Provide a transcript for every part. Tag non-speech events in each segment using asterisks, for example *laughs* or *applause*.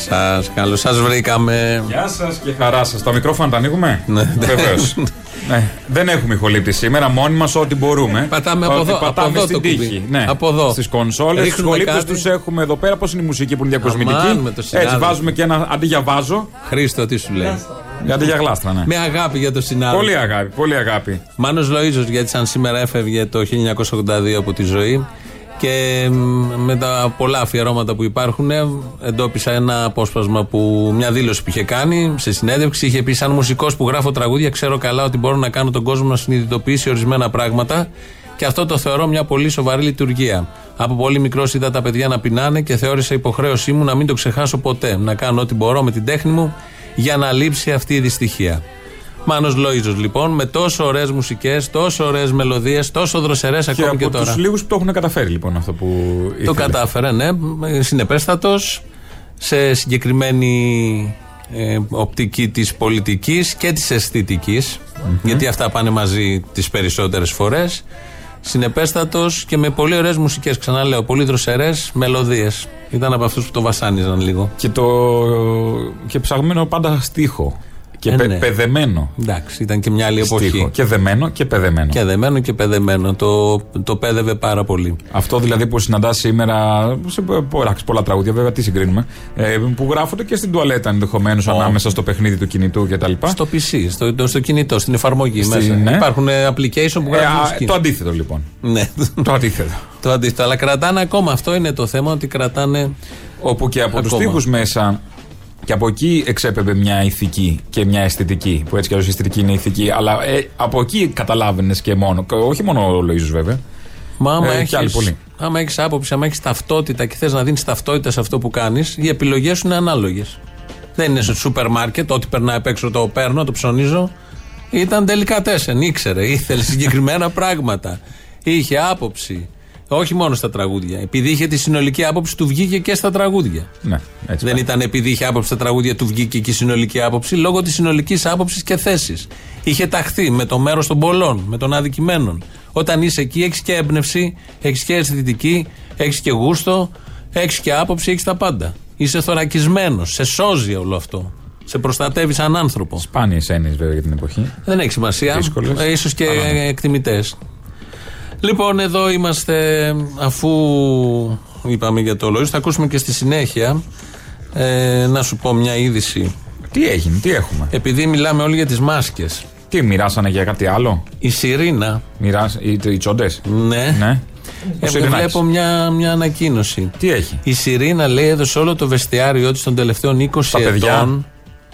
σας. Καλώς σας βρήκαμε. Γεια σας και χαρά σας. Τα μικρόφωνα τα ανοίγουμε; Ναι. Βεβαίως. ναι. Δεν έχουμε ηχολήπτη σήμερα. Μόνοι μας ό,τι μπορούμε. Πατάμε από Ότι εδώ, Πατάμε από εδώ στην το κουμπί. τύχη. Ναι. Από εδώ. Στις κονσόλες. Του Ρίχνουμε ηχολήπτες κάτι. τους έχουμε εδώ πέρα. Πώς είναι η μουσική που είναι διακοσμητική; Αμάν, με το Έτσι συνάδελφο. βάζουμε και ένα αντί για βάζο. Χρήστο, τι σου λέει; Αντί για γλάστρα, ναι. Με αγάπη για το συνάδελφο. Πολύ αγάπη, πολύ αγάπη. Μάνος Λοΐζος γιατί σαν σήμερα έφευγε το 1982 από τη ζωή και μ, με τα πολλά αφιερώματα που υπάρχουν ε, εντόπισα ένα απόσπασμα που μια δήλωση που είχε κάνει σε συνέντευξη είχε πει σαν μουσικός που γράφω τραγούδια ξέρω καλά ότι μπορώ να κάνω τον κόσμο να συνειδητοποιήσει ορισμένα πράγματα και αυτό το θεωρώ μια πολύ σοβαρή λειτουργία. Από πολύ μικρός είδα τα παιδιά να πεινάνε και θεώρησα υποχρέωσή μου να μην το ξεχάσω ποτέ. Να κάνω ό,τι μπορώ με την τέχνη μου για να λείψει αυτή η δυστυχία. Μάνος Λόιζος λοιπόν με τόσο ωραίες μουσικές, τόσο ωραίες μελωδίες, τόσο δροσερές Και ακόμη και από τώρα. του λίγους που το έχουν καταφέρει λοιπόν αυτό που. Το ήθελες. κατάφερε, ναι, συνεπέστατος σε συγκεκριμένη ε, οπτική της πολιτικής και της αισθητικης γιατί αυτά πάνε μαζί τις περισσότερες φορές συνεπέστατος και με πολύ ωραίες μουσικές ξαναλέω, πολύ δροσερές μελωδίες ήταν από αυτούς που το βασάνιζαν λίγο Και, το... και ψαγμένο πάντα στίχο. Και Ε, πε- ναι. παιδεμένο. εντάξει ήταν και μια άλλη εποχή Στίχο. Και δεμένο και παιδεμένο. και δεμένο και παιδεμένο το, το πέδευε πάρα πολύ Αυτό δηλαδή που συναντάς σήμερα σε πολλά, πολλά τραγούδια, βέβαια τι συγκρίνουμε, ε, που γράφονται και στην τουαλέτα ενδεχομένως ανάμεσα στο παιχνίδι του κινητού κτλ. Στο PC, στο, το- στο κινητό, στην εφαρμογή Στη- μέσα. ναι. Υπάρχουν ε, application που Ε, γράφουν α, μουσική. το αντίθετο λοιπόν. Ναι, το αντίθετο. το αντίθετο. Αλλά κρατάνε ακόμα. Αυτό είναι το θέμα, ότι κρατάνε. Όπου και από τους Ακόμα. τοίχου μέσα και από εκεί εξέπεμπε μια ηθική και μια αισθητική. Που έτσι κι αλλιώς η αισθητική είναι ηθική. Αλλά ε, από εκεί καταλάβαινες και μόνο. και Όχι μόνο ο Λοίζο βέβαια. Μα άμα Ε, έχεις, κι άλλοι πολλοί. άμα έχεις άποψη, άμα έχεις ταυτότητα και θες να δίνεις ταυτότητα σε αυτό που κάνεις, οι επιλογές σου είναι ανάλογες. Δεν είναι στο σούπερ μάρκετ, ό,τι περνάει απ' έξω το παίρνω, το ψωνίζω. Ήταν τελικά τέσσερ. Ήξερε, ήθελε συγκεκριμένα πράγματα. Είχε άποψη. Όχι μόνο στα τραγούδια. Επειδή είχε τη συνολική άποψη, του βγήκε και στα τραγούδια. Ναι, έτσι. Δεν πάει. ήταν επειδή είχε άποψη στα τραγούδια του βγήκε και η συνολική άποψη, λόγω της συνολικής άποψης και θέσης. Είχε ταχθεί με το μέρος των πολλών, με των αδικημένων. Όταν είσαι εκεί, έχεις και έμπνευση, έχεις και αισθητική, έχεις και γούστο, έχεις και άποψη, έχεις τα πάντα. Είσαι θωρακισμένος, σε σώζει όλο αυτό. Σε προστατεύεις σαν άνθρωπο. Σπάνιες έννοιες βέβαια για την εποχή. Δεν έχει σημασία. Δύσκολες. Ε, ίσως και Αλλά ναι. εκτιμητές. Λοιπόν, εδώ είμαστε αφού είπαμε για το λόγο. Θα ακούσουμε και στη συνέχεια ε, να σου πω μια είδηση. Τι έγινε, τι έχουμε; Επειδή μιλάμε όλοι για τις μάσκες. Τι μοιράσανε για κάτι άλλο; Η Σιρήνα, Μοιράς... Οι, οι τσόντες; ναι, Ναι. Ο ε, Σιρηνάκης. βλέπω μια, μια ανακοίνωση. Τι έχει; Η Σιρήνα λέει έδωσε όλο το βεστιάριό της των τελευταίων 20 Τα παιδιά. ετών.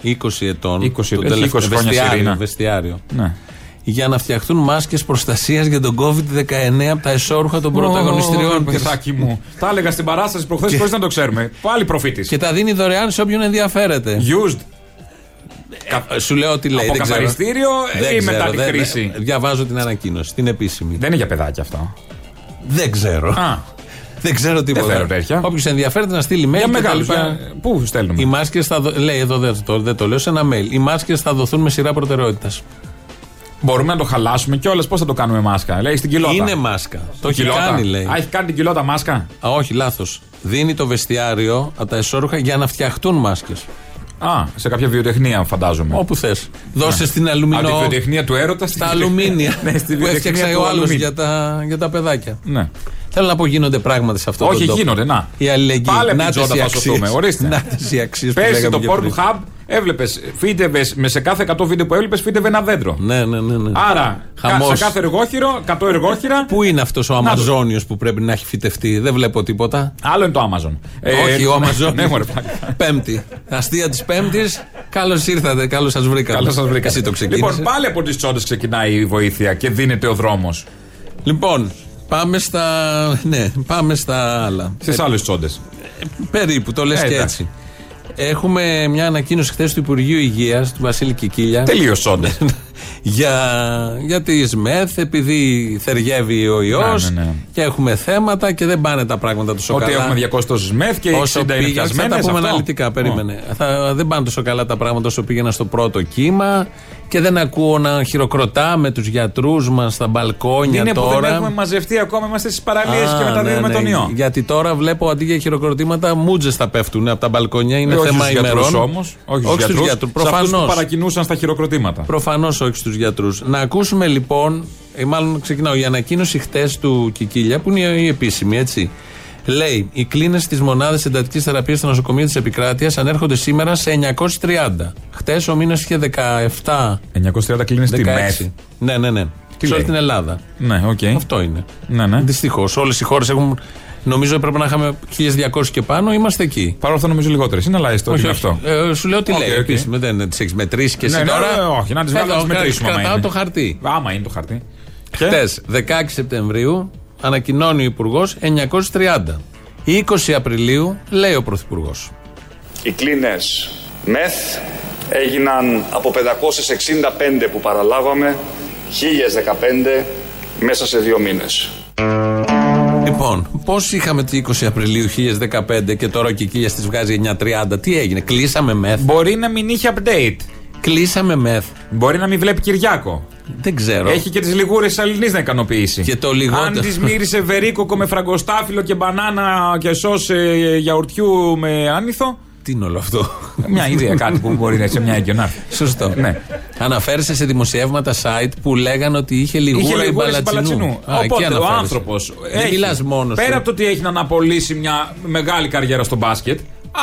20 ετών. 20 το έχει τελευταίο- 20 χρόνια βεστιάριο, Σιρήνα. βεστιάριο. Ναι. Για να φτιαχτούν μάσκες προστασίας για τον COVID-19 από τα εσώρουχα των πρωταγωνιστριών της. Παιδάκι μου. Τα έλεγα στην παράσταση προχθές χωρίς να το ξέρουμε. Πάλι προφήτης. Και τα δίνει δωρεάν σε όποιον ενδιαφέρεται. Used. Ε, Σου λέω τι λέει. Από δεν ξέρω. καθαριστήριο Δεν ή ξέρω, μετά τη δεν- χρήση; δεν- Διαβάζω την ανακοίνωση, την επίσημη. Δεν είναι για παιδάκια αυτό. Δεν ξέρω. Α, Δεν ξέρω τίποτα. θέλω τέτοια. Όποιος ενδιαφέρεται να στείλει mail. για και τα μεγάλους. λοιπά. Πού στέλνουμε; Οι μάσκες θα. δω- Λέει εδώ δεν το, δεν το λέω σε ένα mail. Οι μάσκες θα δοθούν με σειρά προτεραιότητας. Μπορούμε να το χαλάσουμε κιόλας. Πώς θα το κάνουμε μάσκα. Λέει στην κοιλότα. Είναι μάσκα. Το έχει Κοιλότα. κάνει, λέει. Α, έχει κάνει την κοιλότα μάσκα; Α, όχι, λάθος. Δίνει το βεστιάριο από τα εσώρουχα για να φτιαχτούν μάσκες. Α, σε κάποια βιοτεχνία φαντάζομαι. Όπου θες. Δώσε στην Από τη αλουμινό. βιοτεχνία του έρωτα στη Στα αλουμίνια *laughs* ναι, στη που βιοτεχνία έφτιαξε του ο άλλος αλουμίνιου. για τα, για τα παιδάκια. Ναι. Θέλω να πω γίνονται πράγματα σε αυτό Όχι, το τόπο. γίνονται, να. Η αλληλεγγύη. Πάλι από την Νάτες τζόντα οι θα αξίες. σωθούμε, ορίστε. Νάτες οι αξίες που Πέρσι λέγαμε το και Pornhub πριν. Hub Έβλεπες, φύτευες με σε κάθε 100 βίντεο που έβλεπες, φύτευε ένα δέντρο. Ναι, ναι, ναι. ναι. Άρα, Χαμός. σε κάθε εργόχειρο, 100 εργόχειρα. Πού είναι αυτός ο Αμαζόνιος που πρέπει να έχει φυτευτεί, δεν βλέπω τίποτα. Άλλο είναι το Amazon. Όχι, ο Αμαζόνιο. ναι, μωρέ, πλάκα. Πέμπτη. Αστεία της Πέμπτης. Καλώς ήρθατε, καλώς σας βρήκαμε. Καλώς σας βρήκα. Εσύ το ξεκίνησες. Λοιπόν, πάλι από τις τσόντες ξεκινάει η βοήθεια και δίνεται ο δρόμος. Λοιπόν, πάμε στα. Ναι, πάμε στα άλλα. Στις άλλες τσόντες. Περίπου, το λες Ε, και εντάξει. έτσι. Έχουμε μια ανακοίνωση χθες του Υπουργείου Υγείας, του Βασίλη Κικίλιας. Τελείω τσόντε. *laughs* για, για τη ΣΜΕΘ, επειδή θεριεύει ο ιός Ναι, ναι, ναι. και έχουμε θέματα και δεν πάνε τα πράγματα τόσο Ότι καλά. έχουμε 200 τόσε μεθ και 60 Όσο είναι πήγε, θα πιασμένε. τα πούμε αναλυτικά, περίμενε. Θα, δεν πάνε τόσο καλά τα πράγματα όσο πήγαινα στο πρώτο κύμα και δεν ακούω να χειροκροτάμε τους γιατρούς μας στα μπαλκόνια Είναι που τώρα. δεν έχουμε μαζευτεί ακόμα, είμαστε στις παραλίες Α, και μεταδίδουμε ναι, τον ναι. ιό. Γιατί τώρα βλέπω αντί για χειροκροτήματα, μούτζε θα πέφτουν από τα μπαλκόνια. Είναι Ε, όχι θέμα στους γιατρούς ημερών. όμως, όχι όχι στους στου γιατρούς, γιατρούς. σε αυτούς που Προφανώς. παρακινούσαν στα χειροκροτήματα. Προφανώς όχι στους γιατρούς. Να ακούσουμε λοιπόν, ή μάλλον ξεκινάω, η ανακοίνωση χτες του Κικίλια, που είναι η επίσημη, έτσι. Λέει: Οι κλίνες στι μονάδε εντατικής θεραπείας στα νοσοκομεία της επικράτειας ανέρχονται σήμερα σε 930. Χτες ο μήνας είχε 17. 930 κλείνει στη μεθ. 16. Ναι, ναι, ναι. Τι σε όλη λέει; την Ελλάδα. Ναι, οκ. Αυτό είναι. Ναι, ναι. Δυστυχώς. Όλες οι χώρες έχουν. Νομίζω έπρεπε να είχαμε 1200 και πάνω, είμαστε εκεί. Παρ' αυτό νομίζω λιγότερες. Είναι αλλά έστω ότι είναι αυτό. Ε, σου λέω τι Οκ, λέει. οκ. Επίσημα, δεν τις έχεις μετρήσει και εσύ Ναι, ναι, τώρα. ναι, όχι, να τις βάλω, να Εδώ, τις μετρήσουμε, άμα Κρατάω είναι. το χαρτί. Άμα είναι το χαρτί. Και; Χτες, 16 Σεπτεμβρίου, ανακοινώνει ο Υπουργός 930. 20 Απριλίου, λέει ο Πρωθυπουργός. Οι κλίνες ΜΕΘ έγιναν από 565 που παραλάβαμε 1015 μέσα σε δύο μήνες. Λοιπόν, πώς είχαμε τι 20 Απριλίου 1015 και τώρα ο Κικίλιας τη βγάζει 930, τι έγινε, κλείσαμε μεθ; Μπορεί να μην είχε update. Κλείσαμε μεθ. Μπορεί να μην βλέπει Κυριάκο. Δεν ξέρω. Έχει και τις λιγούρες Αλληνής να ικανοποιήσει. Και το λιγότερο. Αν τη μύρισε βερίκοκο με φραγκοστάφυλλο και μπανάνα και σως ε, γιαουρτιού με άνηθο. Τι είναι όλο αυτό; Μια ιδέα, κάτι που μπορεί να είσαι μια έγκυο Σωστό. Ναι. Αναφέρεσαι σε δημοσιεύματα site που λέγανε ότι είχε λιγούρα Είχε η λιγούρες Μπαλατσινού. Μπαλατσινού. Α, εκεί Οπότε ο αναφέρεσαι. άνθρωπος. Δεν μιλάς μόνος Πέρα από το ότι έχει να αναπολύσει μια μεγάλη καριέρα στο μπάσκετ.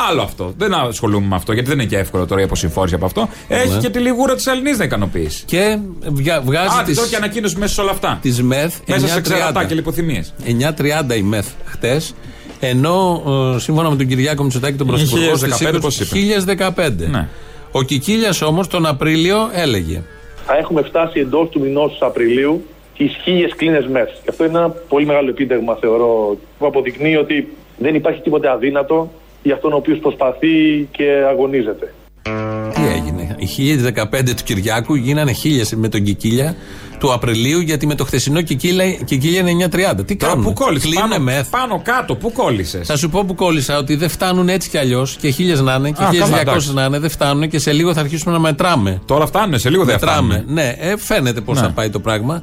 Άλλο αυτό. Δεν ασχολούμαι με αυτό γιατί δεν είναι και εύκολο τώρα η αποσυμφόρηση από αυτό. Έχει Ναι. και τη λιγούρα της Αλληνή να ικανοποιήσει. Και βγα- βγάζει Α, τη τις, δω και ανακοίνωση μέσα σε όλα αυτά. τις ΜΕΘ Μέσα σε ξερατά 9.30. και λιποθυμίες. 9.30 η ΜΕΘ χτες. Ενώ ε, σύμφωνα με τον Κυριάκο Μητσοτάκη, τον Πρωθυπουργό, 1015 στις πώς 20 είπε. 1015. Ναι. Ο Κικίλιας όμως τον Απρίλιο έλεγε. θα έχουμε φτάσει εντός του μηνός Απριλίου τις χίλιες κλίνες ΜΕΘ. Και αυτό είναι ένα πολύ μεγάλο επίτευγμα, θεωρώ, που αποδεικνύει ότι δεν υπάρχει τίποτε αδύνατο για αυτόν ο οποίος προσπαθεί και αγωνίζεται. Τι έγινε; Οι 1015 του Κυριάκου γίνανε χίλιες με τον Κικίλια του Απριλίου, γιατί με το χθεσινό Κικίλια, Κικίλια είναι 9.30. Τι Τώρα κάνουν. που κόλλησες. Κλείνουνε Πάνω, μεθ. πάνω κάτω, πού κόλλησες; Θα σου πω που κόλλησα ότι δεν φτάνουν έτσι κι αλλιώς και χίλιες να είναι και Α, καλά, 1200 εντάξει. να είναι, δεν φτάνουν και σε λίγο θα αρχίσουμε να μετράμε. Τώρα φτάνουν, σε λίγο δεν Μετράμε. φτάνουν. Ναι, ε, φαίνεται πώς Ναι. θα πάει το πράγμα.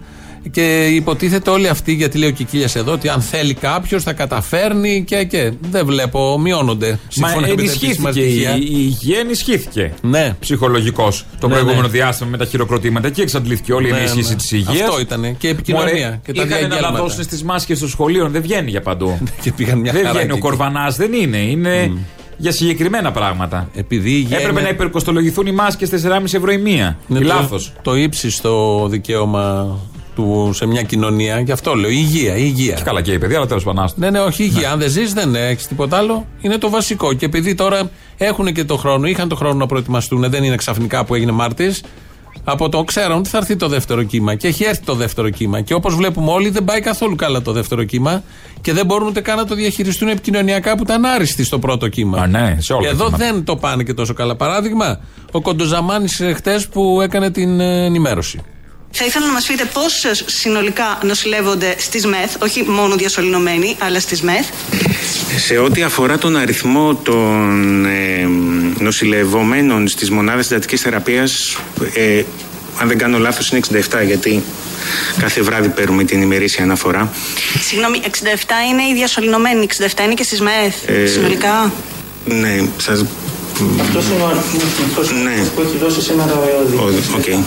Και υποτίθεται όλοι αυτοί, γιατί λέει ο Κικίλιας εδώ, ότι αν θέλει κάποιος θα καταφέρνει και και. Δεν βλέπω, μειώνονται. Μα σύμφωνα με τα επίσημα ενισχύθηκε η, στοιχεία. η υγεία, ενισχύθηκε. Ναι. Ψυχολογικό το Ναι, προηγούμενο ναι. διάστημα με τα χειροκροτήματα. Εκεί εξαντλήθηκε όλη η Ναι, ενίσχυση ναι. της υγείας. Αυτό ήτανε. Και η επικοινωνία και τα Είχαν να διαγγέλματα. δώσουν στις μάσκες των σχολείων. Δεν βγαίνει για παντού. *laughs* Και πήγαν μια δεν χαρά βγαίνει. Ο και εκεί. κορβανάς δεν είναι. Είναι για συγκεκριμένα πράγματα. Επειδή η υγεία Έπρεπε είναι- να υπερκοστολογηθούν οι μάσκες 4,5 ευρώ η μία. είναι Η το- λάθος. Το ύψιστο δικαίωμα του σε μια κοινωνία. Γι' αυτό λέω. Η υγεία. Η υγεία. Καλά και η παιδιά, αλλά τέλος πάντων. άστο. Ναι, ναι, όχι υγεία. Αν δεν ζεις, δεν έχεις τίποτα άλλο. Είναι το βασικό. Και επειδή τώρα έχουν και το χρόνο, είχαν το χρόνο να προετοιμαστούν, δεν είναι ξαφνικά που έγινε Μάρτη. Από το ξέραν ότι θα έρθει το δεύτερο κύμα. Και έχει έρθει το δεύτερο κύμα. Και όπως βλέπουμε όλοι, δεν πάει καθόλου καλά το δεύτερο κύμα. Και δεν μπορούν ούτε καν να το διαχειριστούν επικοινωνιακά που ήταν άριστοι στο πρώτο κύμα. Α, ναι, σε όλα τα Εδώ κύματα. δεν το πάνε και τόσο καλά. Παράδειγμα, ο Κοντοζαμάνης χτες που έκανε την ε, ενημέρωση. Θα ήθελα να μας πείτε πώς συνολικά νοσηλεύονται στις ΜΕΘ, όχι μόνο διασωληνωμένοι, αλλά στις ΜΕΘ. Σε ό,τι αφορά τον αριθμό των ε, νοσηλευομένων στις μονάδες συντατικής θεραπείας, ε, αν δεν κάνω λάθος είναι 67 γιατί κάθε βράδυ παίρνουμε την ημερήσια αναφορά. Συγγνώμη, 67 είναι οι διασωληνωμένοι, 67 είναι και στις ΜΕΘ, Ε, συνολικά. Ναι, σας... Αυτός είναι ο αριθμός Ναι. που έχει δώσει σήμερα ο Ω, Διοικητής.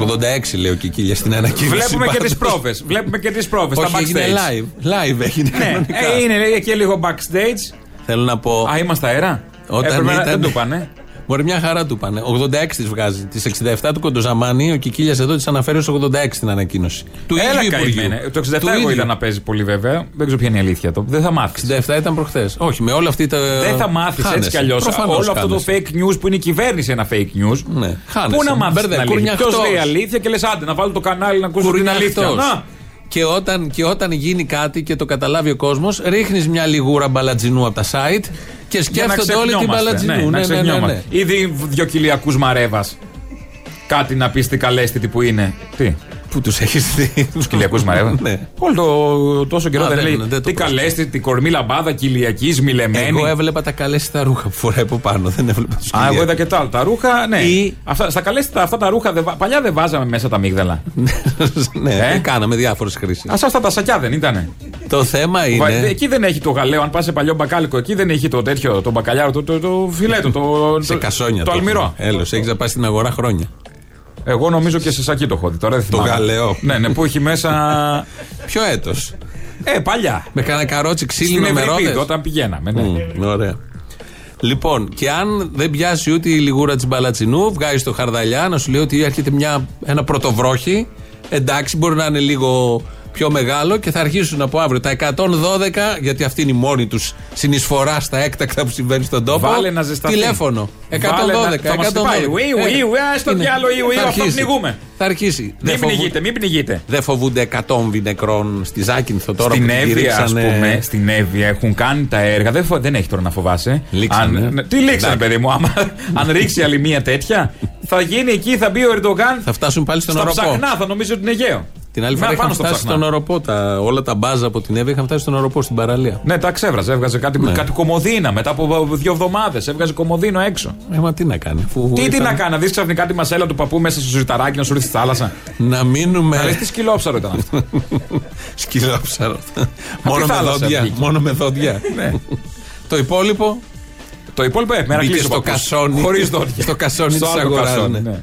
Οκ. 86 λέει ο Κικίλιας στην ανακοίνωση. Βλέπουμε και τις Πάντως. πρόβε. Βλέπουμε και τις πρόβες. Τα Όχι, έγινε backstage. live. Live έγινε. Ναι, κανονικά. ε, είναι λέει, και λίγο backstage. Θέλω να πω. Α, είμαστε αέρα; Όταν Έπρεπε να- ήταν- Δεν το πάνε. Μπορεί μια χαρά του πάνε. 86 τη βγάζει. Τις 67 του Κοντοζαμάνη, ο Κικίλιας εδώ τις αναφέρει ως 86 την ανακοίνωση. Του Έλα ίδιου Υπουργείου. καημένε. Το 67 Του εγώ ίδιου. είδα να παίζει πολύ βέβαια. Δεν ξέρω ποια είναι η αλήθεια το. Δεν θα μάθεις. 67 ήταν προχθές. Όχι, με όλα αυτή τα. Δεν θα μάθεις έτσι κι αλλιώς. Όλο αυτό το fake news που είναι η κυβέρνηση ένα fake news. Ναι, χάνεσαι. Πού να μάθεις την Μπερδε, αλήθεια; Ποιος κουρνιαχτός. λέει αλήθεια και λες άντε να βάλω το κανάλι να ακούσω την αλήθεια. Κουρνιαχτός. Να. Και όταν, και όταν γίνει κάτι και το καταλάβει ο κόσμος, ρίχνεις μια λιγούρα μπαλατζινού από τα site και Για να σκέφτονται όλοι την ξεχνιόμαστε. μπαλατζινού. Ναι, να ναι, ναι, ναι, ξεχνιόμαστε. Ήδη δυο κοιλιακού μαρέβας. Κάτι να πεις τι καλέσθητη που είναι. Τι; Πού τους έχεις δει. Τους κοιλιακού μαρέβα. Ναι. Όλο το τόσο καιρό Α, δεν δεν- λέει. δεν το Τι πρόσεξα. καλέστη, την κορμή λαμπάδα κοιλιακή, μιλεμένη. Εγώ έβλεπα τα καλέστα ρούχα που φοράει από πάνω. Δεν έβλεπα τους Α, εγώ είδα και τα άλλα. Τα ρούχα, ναι. Ή- Αυτά, στα καλέστα αυτά τα ρούχα, δεν βα- παλιά δεν βάζαμε μέσα τα αμύγδαλα. *laughs* ναι, Ε; κάναμε διάφορες χρήσεις. Α, αυτά τα σακιά δεν ήτανε. Το θέμα Βα- είναι. Εκεί δεν έχει το γαλέο. Αν πας σε παλιό μπακάλικο, εκεί δεν έχει το τέτοιο, το μπακαλιάρο, το, το, το φιλέτο, το, Σε το, κασόνια. το αλμυρό. Έλο, έχεις να πάει στην αγορά χρόνια. Εγώ νομίζω και σε σακί το έχω δει. Τώρα δεν Το θυμάμαι. γαλέο. Ναι, ναι, που έχει μέσα. Ποιο έτος; Ε, παλιά. Με κανένα καρότσι Στην ξύλινο με Ευρυπίδη, ρόδες. όταν πηγαίναμε. Ναι. Μμ, ωραία. Λοιπόν, και αν δεν πιάσει ούτε η λιγούρα της μπαλατσινού, βγάζει το χαρδαλιά να σου λέει ότι έρχεται μια, ένα πρωτοβρόχι. Εντάξει, μπορεί να είναι λίγο πιο μεγάλο και θα αρχίσουν από αύριο τα 112, γιατί αυτή είναι η μόνη τους συνεισφορά στα έκτακτα που συμβαίνει στον τόπο. Βάλε να ζεσταθεί. Τηλέφωνο. 112, Βάλε να- θα μας 112. πάει. Ουί, ουί, Ε, ουί, ας το είναι. διάλο, ουί, ουί, Θα αυτό αρχίσει. πνιγούμε. Θα αρχίσει. Δεν Μην φοβού- πνιγείτε, μην πνιγείτε. Δεν φοβούνται εκατόμβι νεκρών στη Ζάκυνθο τώρα Στην που τη Εύβοια, ας ρίξανε- πούμε, στην Εύβοια έχουν κάνει τα έργα. Δεν, φο- δεν έχει τώρα να φοβάσαι. Λήξανε. Αν, ναι, τι λήξανε, Εντάξει. παιδί μου. Άμα, αν ρίξει άλλη μία τέτοια, θα γίνει εκεί, θα μπει ο Ερντογάν. Θα φτάσουν πάλι στον στα οροπό. ψαχνά, θα νομίζω ότι είναι Αιγαίο. Την άλλη Με φορά απάνω είχαν στο φτάσει ψαχνά. στον οροπό. Τα, όλα τα μπάζα από την Εύη είχαν φτάσει στον οροπό στην παραλία. Ναι, τα ξέβραζε. Έβγαζε κάτι, Ναι. κάτι κομμωδίνα μετά από δύο εβδομάδες. Έβγαζε κομμωδίνο έξω. Ε, μα τι να κάνει. Αφού Τι, τι ήρθαν να κάνει, να δεις ξαφνικά τη μασέλα του παππού μέσα στο ζηταράκι να σου ρίξει στη θάλασσα. Να μείνουμε. Να λες τι σκυλόψαρο ήταν αυτό. *laughs* Σκυλόψαρο. *laughs* μόνο, με θάλασσα δόντια, βγήκε. μόνο με δόντια. *laughs* ναι. Το υπόλοιπο; Το υπόλοιπο ε, μέρα μπήκε κλείσει στο κασόνι. Χωρίς δόντια. στο κασόνι Στο της άλλο αγοράς. κασόνι, Ναι. ναι.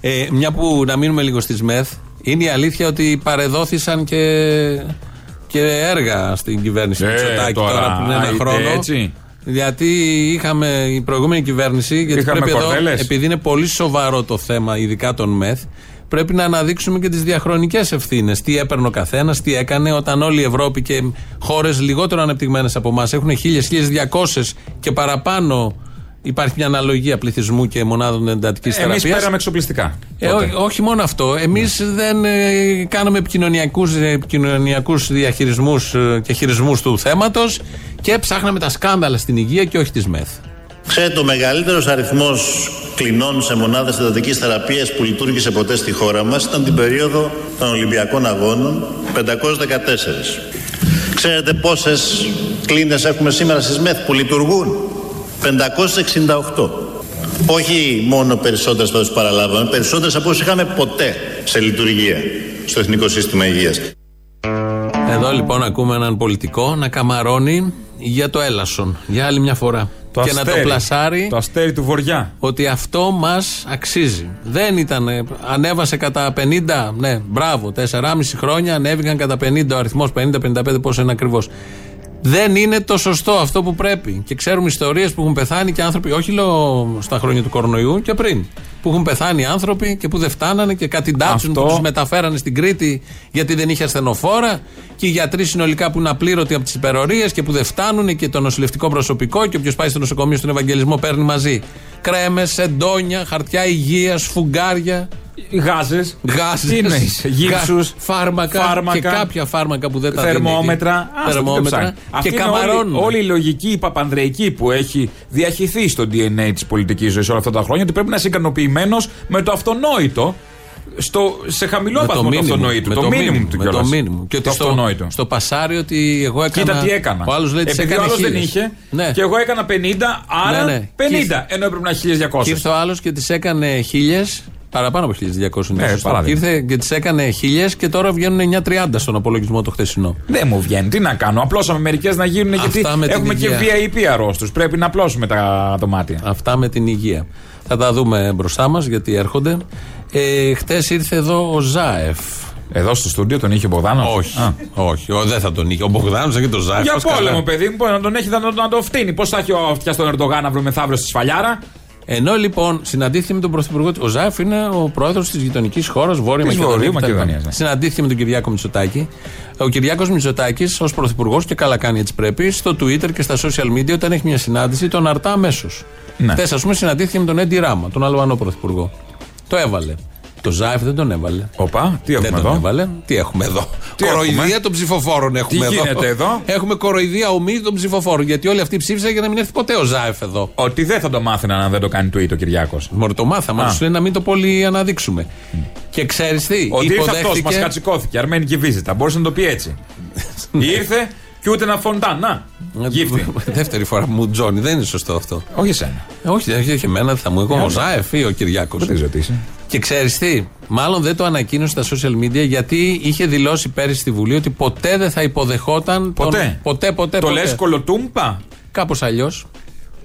Ε, μια που να μείνουμε λίγο στις ΜΕΘ, είναι η αλήθεια ότι παρεδόθησαν και, και έργα στην κυβέρνηση Ε, Μητσοτάκη τώρα, τώρα πριν ένα άιτε χρόνο. έτσι. Γιατί είχαμε η προηγούμενη κυβέρνηση, γιατί Είχαμε πρέπει εδώ, κορδέλες. επειδή είναι πολύ σοβαρό το θέμα, ειδικά των ΜΕΘ, πρέπει να αναδείξουμε και τις διαχρονικές ευθύνες. Τι έπαιρνε ο καθένας, τι έκανε, όταν όλη η Ευρώπη και χώρες λιγότερο ανεπτυγμένες από εμάς έχουν 1000-1200 και παραπάνω. Υπάρχει μια αναλογία πληθυσμού και μονάδων εντατικής Εμείς θεραπείας. πέραμε εξοπλιστικά. Ε, τότε. ό- όχι μόνο αυτό. Εμείς δεν ε, κάναμε επικοινωνιακούς, ε, επικοινωνιακούς διαχειρισμούς ε, και χειρισμούς του θέματος και ψάχναμε τα σκάνδαλα στην υγεία και όχι τις ΜΕΘ. Ξέρετε, ο μεγαλύτερος αριθμός κλινών σε μονάδες εντατικής θεραπείας που λειτουργήσε ποτέ στη χώρα μας ήταν την περίοδο των Ολυμπιακών Αγώνων, 514. Ξέρετε πόσες κλίνες έχουμε σήμερα στις ΜΕΘ που λειτουργούν, 568. Όχι μόνο περισσότερες από όσες παραλάβαμε, περισσότερες από όσες είχαμε ποτέ σε λειτουργία στο Εθνικό Σύστημα Υγείας. Εδώ λοιπόν ακούμε έναν πολιτικό να καμαρώνει για το έλασον για άλλη μια φορά. Το και να αστέρι. το πλασάρει Το αστέρι του βοριά. ότι αυτό μας αξίζει. Δεν ήταν, ε, ανέβασε κατά 50, ναι, μπράβο, 4,5 χρόνια ανέβηκαν κατά 50 ο αριθμός, 50-55 πόσο είναι ακριβώς. Δεν είναι το σωστό αυτό που πρέπει. Και ξέρουμε ιστορίες που έχουν πεθάνει και άνθρωποι, όχι λέω στα χρόνια του κορονοϊού και πριν. Που έχουν πεθάνει άνθρωποι και που δεν φτάνανε και κάτι ντάτσουν Αυτό- που τους μεταφέρανε στην Κρήτη γιατί δεν είχε ασθενοφόρα. Και οι γιατροί συνολικά που είναι απλήρωτοι από τις υπερορίες και που δεν φτάνουν και το νοσηλευτικό προσωπικό. Και όποιος πάει στο νοσοκομείο στον Ευαγγελισμό παίρνει μαζί κρέμες, εντόνια, χαρτιά υγείας, φουγγάρια. Γάζες. Γάζες, Τι εννοείς, γύψους, φάρμακα, φάρμακα, και κάποια φάρμακα που δεν τα δίνει Θερμόμετρα. εκεί. άστο, θερμόμετρα δεν ψάχνει. Αυτή και είναι καμαρώνουν. όλη, όλη η λογική, η παπανδρεϊκή που έχει διαχυθεί στο DNA της πολιτικής ζωής όλα αυτά τα χρόνια ότι πρέπει να είσαι ικανοποιημένος με το αυτονόητο. Στο, σε χαμηλό Με το βαθμό το μήνυμο, αυτονόητο. με Το το μήνυμο μήνυμο, του με κιόλας. το μήνυμο. Και ότι το στο, αυτονόητο. στο πασάρι ότι εγώ έκανα. Κοίτα τι έκανα. Ο άλλος λέει τι Επειδή έκανε. ο άλλος δεν χίλιες. είχε Ναι. και εγώ έκανα 50, άρα Ναι, ναι. 50. Ενώ έπρεπε να έχει 1200. Και ήρθε ο άλλος και τι έκανε χίλιες. Παραπάνω από 1200 είναι. Ε, σωστό. παράδειγμα. Και ήρθε και τις έκανε χίλιες και τώρα βγαίνουν 930 στον απολογισμό το χθεσινό. Δεν μου βγαίνει. Τι να κάνω. Απλώσαμε μερικές να γίνουν γιατί Αυτά με την έχουμε και υγεία. VIP αρρώστους. Πρέπει να απλώσουμε τα δωμάτια. Αυτά με την υγεία. Θα τα δούμε μπροστά μας γιατί έρχονται. Ε, Χθε ήρθε εδώ ο Ζάεφ. Εδώ στο στούντιο τον είχε ο Μπογδάνος; Όχι. Όχι, ο, δεν θα τον είχε. Ο Μπογδάνος και τον Ζάεφ. Για πας καλά. πόλεμο, παιδί μου, μπορεί να τον έχει να, τον- να το φτύνει. Πώς θα έχει ο αυτιά τον Ερντογάν να βρούμε μεθαύριο στη σφαλιάρα; Ενώ λοιπόν συναντήθηκε με τον Πρωθυπουργό. Ο Ζάεφ είναι ο πρόεδρος της γειτονικής χώρας Βόρεια Της Μακεδονία. Βορείου κτλ. Μακεδονίας, ναι. Συναντήθηκε με τον Κυριάκο Μητσοτάκη. Ο Κυριάκος Μητσοτάκης, ως πρωθυπουργός, και καλά κάνει έτσι πρέπει, στο Twitter και στα social media, όταν έχει μια συνάντηση, τον αρτά αμέσως. Ναι. Χθες, ας πούμε, συναντήθηκε με τον Έντι Ράμα, τον Αλβανό πρωθυπουργό. Το έβαλε. Το Ζάεφ δεν τον έβαλε. Οπα, τι έχουμε δεν τον εδώ; έβαλε. Τι έχουμε εδώ; Τι κοροϊδία έχουμε; των ψηφοφόρων έχουμε Τι εδώ. γίνεται εδώ; Έχουμε κοροϊδία ομή των ψηφοφόρων. Γιατί όλοι αυτοί ψήφισαν για να μην έρθει ποτέ ο Ζάεφ εδώ. Ότι δεν θα το μάθαιναν αν δεν το κάνει tweet ο Κυριάκος. Μωρέ το μάθαμε, Α. αλλά σου λέει να μην το πολύ αναδείξουμε. Και ξέρεις τι, Ότι ήρθε αυτός, υποδέχτηκε. μας κατσικώθηκε. Αρμένικη βίζητα. Μπορούσε να το πει έτσι. ήρθε και ούτε ένα φοντάν. Να, γύφτη. Δεύτερη φορά που μου τζώνει, δεν είναι σωστό αυτό. Όχι εσένα. Ε, Όχι, όχι, όχι εμένα, θα μου εγώ ο Ζάεφ ή ο Κυριάκος. Δεν τη ρωτήσει. Και ξέρεις τι, μάλλον δεν το ανακοίνωσε στα social media γιατί είχε δηλώσει πέρυσι στη Βουλή ότι ποτέ δεν θα υποδεχόταν. Ποτέ. Τον... Ποτέ, ποτέ. Το ποτέ. λες κολοτούμπα; Κάπως αλλιώς.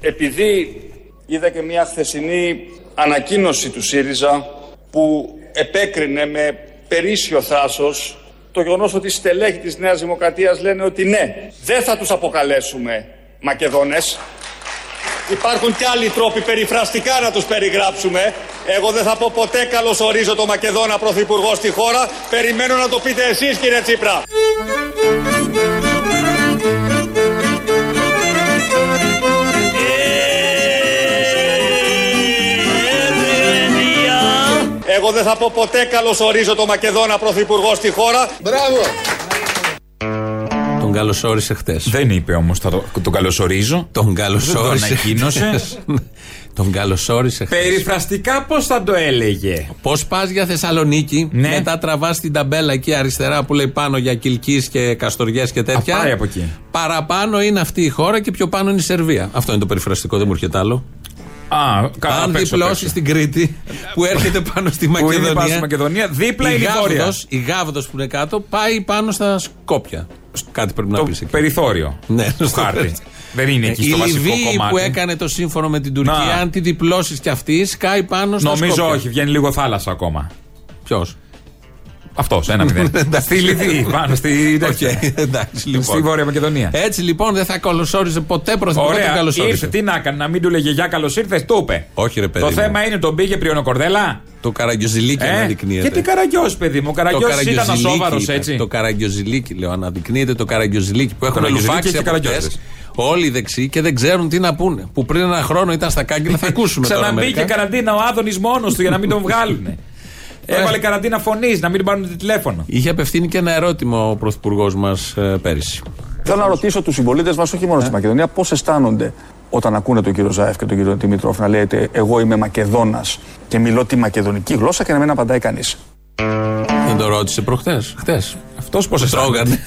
Επειδή είδα και μια χθεσινή ανακοίνωση του ΣΥΡΙΖΑ που επέκρινε με περίσσιο θράσος το γεγονός ότι οι στελέχοι της Νέας Δημοκρατίας λένε ότι ναι, δεν θα τους αποκαλέσουμε Μακεδόνες. Υπάρχουν και άλλοι τρόποι περιφραστικά να τους περιγράψουμε. Εγώ δεν θα πω ποτέ καλώς ορίζω το Μακεδόνα Πρωθυπουργό στη χώρα. Περιμένω να το πείτε εσείς κύριε Τσίπρα. Εγώ δεν θα πω ποτέ καλώς ορίζω το Μακεδόνα Πρωθυπουργό στη χώρα. Τον καλωσόρισε χτε. Δεν είπε όμως, το, τον καλωσορίζω. Τον καλωσόρισε. Δεν το ανακοίνωσε. Τον καλωσόρισε χθες. Περιφραστικά πώς θα το έλεγε; Πώς πας για Θεσσαλονίκη, Ναι. μετά τραβάς την ταμπέλα εκεί αριστερά που λέει πάνω για Κιλκή και Καστοριές και τέτοια. Α, πάει από εκεί. Παραπάνω είναι αυτή η χώρα και πιο πάνω είναι η Σερβία. Αυτό είναι το περιφραστικό, δεν μου έρχεται άλλο. Α, καλά, Αν απ' έξω, απ' διπλώσει έξω. την Κρήτη που έρχεται πάνω στη Που είναι Μακεδονία. πάνω στη Μακεδονία, δίπλα η είναι η Βόρεια. Γάβδος, η Γάβδος που είναι κάτω πάει πάνω στα Σκόπια. Κάτι πρέπει να Το πεις εκεί. περιθώριο Ναι, του στο χάρτη. Περιθώριο. Δεν είναι εκεί η στο βασικό Λιβύη κομμάτι. που έκανε το σύμφωνο με την Τουρκία, Να. αν τη διπλώσεις κι αυτής, σκάει πάνω στα Νομίζω Σκόπια. όχι, βγαίνει λίγο θάλασσα ακόμα. Ποιος; Αυτός, ένα μηδέν. *laughs* στη Λιβύη, πάνω στη, *laughs* τέτοια. εντάξει, λοιπόν. στη Βόρεια Μακεδονία. Έτσι λοιπόν δεν θα καλωσόριζε ποτέ πρωθυπουργό τον Ωραία, καλωσόριζε. ήρθε, τι να κάνει, να μην του λέγε γεια, καλώς ήρθες, το είπε. Όχι, ρε παιδί. Το μου. θέμα είναι τον πήγε πριονοκορδέλα. Το καραγκιόζηλίκι Ε, αναδεικνύεται. και τι καραγκιός, παιδί μου. Ο καραγκιός ήταν καραγκιόζηλίκι, ασόβαρο, είπα. έτσι. Το καραγκιόζηλίκι, λέω, αναδεικνύεται το καραγκιόζηλίκι που έχουν καραγκιόζηλίκι λουφάξει και από καραγκιόζες. χτες όλοι οι δεξιοί και δεν ξέρουν τι να πούνε. Που πριν ένα χρόνο ήταν στα κάγκελα, θα ακούσουμε τώρα. Ξαναμπήκε μερικά. καραντίνα ο Άδωνης μόνος του για να μην τον *laughs* βγάλουν. Έβαλε καραντίνα φωνής, να μην πάρουν τηλέφωνο. Είχε απευθύνει και ένα ερώτημα ο πρωθυπουργός μας πέρυσι. Θέλω να ρωτήσω τους συμπολίτες μας, όχι μόνο στη Μακεδονία, πώς αισθάνονται όταν ακούνε τον κύριο Ζάεφ και τον κύριο Δημητρόφ να λέτε Εγώ είμαι Μακεδόνας και μιλώ τη μακεδονική γλώσσα και να μην απαντάει κανείς. Δεν το ρώτησε προχτές. Χτες. Αυτός πώς Τρώγανε.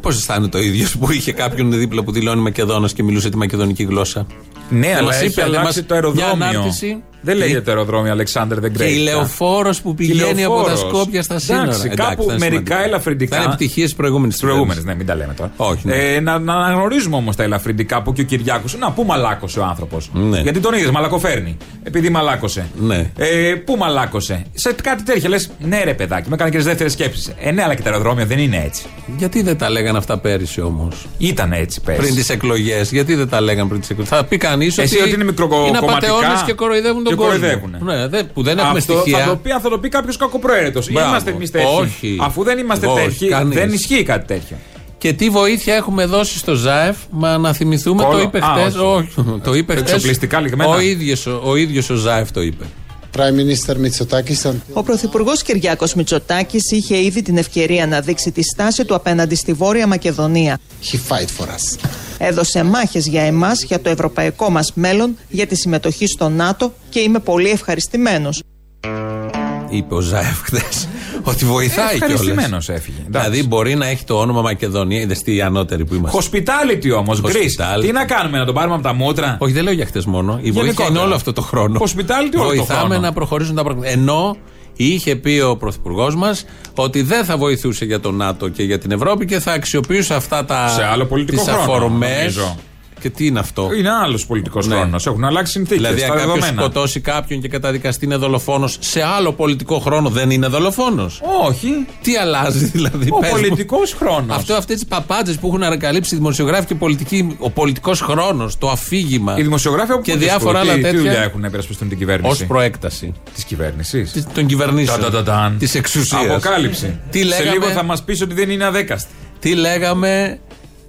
Πώς αισθάνεται ο ίδιος που είχε κάποιον δίπλα που δηλώνει Μακεδόνας και μιλούσε τη μακεδονική γλώσσα; Ναι, Δεν αλλά μας έχει είπε, λέει, αλλάξει μας- το αεροδρόμιο. μια ανάρτηση. Δεν Τι; λέγεται αεροδρόμιο Αλεξάνδρ δεν Και η λεωφόρος που πηγαίνει από τα Σκόπια στα σύνορα. Εντάξει, κάπου θα είναι μερικά σημαντικό. ελαφρυντικά. Θα είναι επιτυχίες προηγούμενης Τι προηγούμενες, ναι, μην τα λέμε τώρα. Όχι, ναι. Ε, να, να αναγνωρίζουμε όμως τα ελαφρυντικά που και ο Κυριάκο. Να, πού μαλάκωσε ο άνθρωπος. Ναι. Γιατί τον είδες, μαλακοφέρνει. Επειδή μαλάκωσε. Ναι. Ε, πού μαλάκωσε. Σε κάτι τέτοια λες, ναι, ρε παιδάκι, με έκανε και τις δεύτερες σκέψεις. Ε, ναι, αλλά και τα αεροδρόμια δεν είναι έτσι. Γιατί δεν τα λέγανε αυτά πέρυσι όμως; Ήταν έτσι πέρσι. Πριν τις εκλογές. Γιατί δεν τα λέγανε πριν τις εκλογές; Θα πει κανείς ότι. Εσύ ότι είναι μικροκομματικά Είναι απαταιώνες και κοροϊδεύουν τον και κόσμο. κοροϊδεύουνε. Ναι, δεν- που δεν έχουμε Αυτό στοιχεία. θα το πει αν θα το πει κάποιος κακοπροαίρετος. Μπράβο. Είμαστε εμείς τέτοιοι. Όχι. Αφού δεν είμαστε Όχι, τέτοιοι, κανείς. δεν ισχύει κάτι τέτοιο. Και τι βοήθεια έχουμε δώσει στο ΖΑΕΦ, μα να θυμηθούμε, Κόλλο. το είπε Α, χτε. όχι. το είπε χτες. Εξοπλιστικά λιγμένα. Ο ίδιος ο, ίδιος ο ΖΑΕΦ το είπε. Prime Minister Mitsotakis ήταν Ο Πρωθυπουργός Κυριάκος Μητσοτάκης είχε ήδη την ευκαιρία να δείξει τη στάση του απέναντι στη Βόρεια Μακεδονία. he fight for us. Έδωσε μάχες για εμάς, για το ευρωπαϊκό μας μέλλον, για τη συμμετοχή στο ΝΑΤΟ και είμαι πολύ ευχαριστημένος. Είπε ο ΖΑΕΦ χθες. ότι βοηθάει κιόλας. Ευχαριστημένος έφυγε. Εντάξει. Δηλαδή μπορεί να έχει το όνομα Μακεδονία, είδες τι ανώτερη που είμαστε. Hospitality όμως, γκρι. Hospitality. Τι να κάνουμε, να τον πάρουμε από τα μούτρα; Όχι, δεν λέω για χτε μόνο. Η βοήθεια Γενικότερα. είναι όλο αυτό το χρόνο. Hospitality όλο το Βοηθάμε χρόνο. να προχωρήσουν τα πράγματα. Ενώ είχε πει ο Πρωθυπουργός μας ότι δεν θα βοηθούσε για το ΝΑΤΟ και για την Ευρώπη και θα αξιοποιούσε αυτά τα. Σε άλλο πολιτικό τις χρόνο, αφορμές νομίζω. Και τι είναι αυτό; Είναι άλλος πολιτικός Ναι. χρόνος. Έχουν αλλάξει συνθήκες. Δηλαδή, τα αν κάποιος δεδομένα. σκοτώσει κάποιον και καταδικαστεί είναι δολοφόνος, σε άλλο πολιτικό χρόνο δεν είναι δολοφόνος; Όχι. Τι αλλάζει δηλαδή. Ο πες μου; πολιτικός χρόνος. Αυτό, αυτές τις παπάντζε που έχουν ανακαλύψει οι δημοσιογράφοι και οι πολιτικοί, ο πολιτικός χρόνος, το αφήγημα. Οι δημοσιογράφοι από και πού διάφορα τι, άλλα Τι δουλειά τέτοια. έχουν να υπερασπιστούν την κυβέρνηση; Ω προέκταση Της κυβέρνησης; της- των κυβερνήσεων. Της εξουσίας. Αποκάλυψη. Τι Σε λέγαμε, λίγο θα μας πεις ότι δεν είναι αδέκαστη. τι λέγαμε;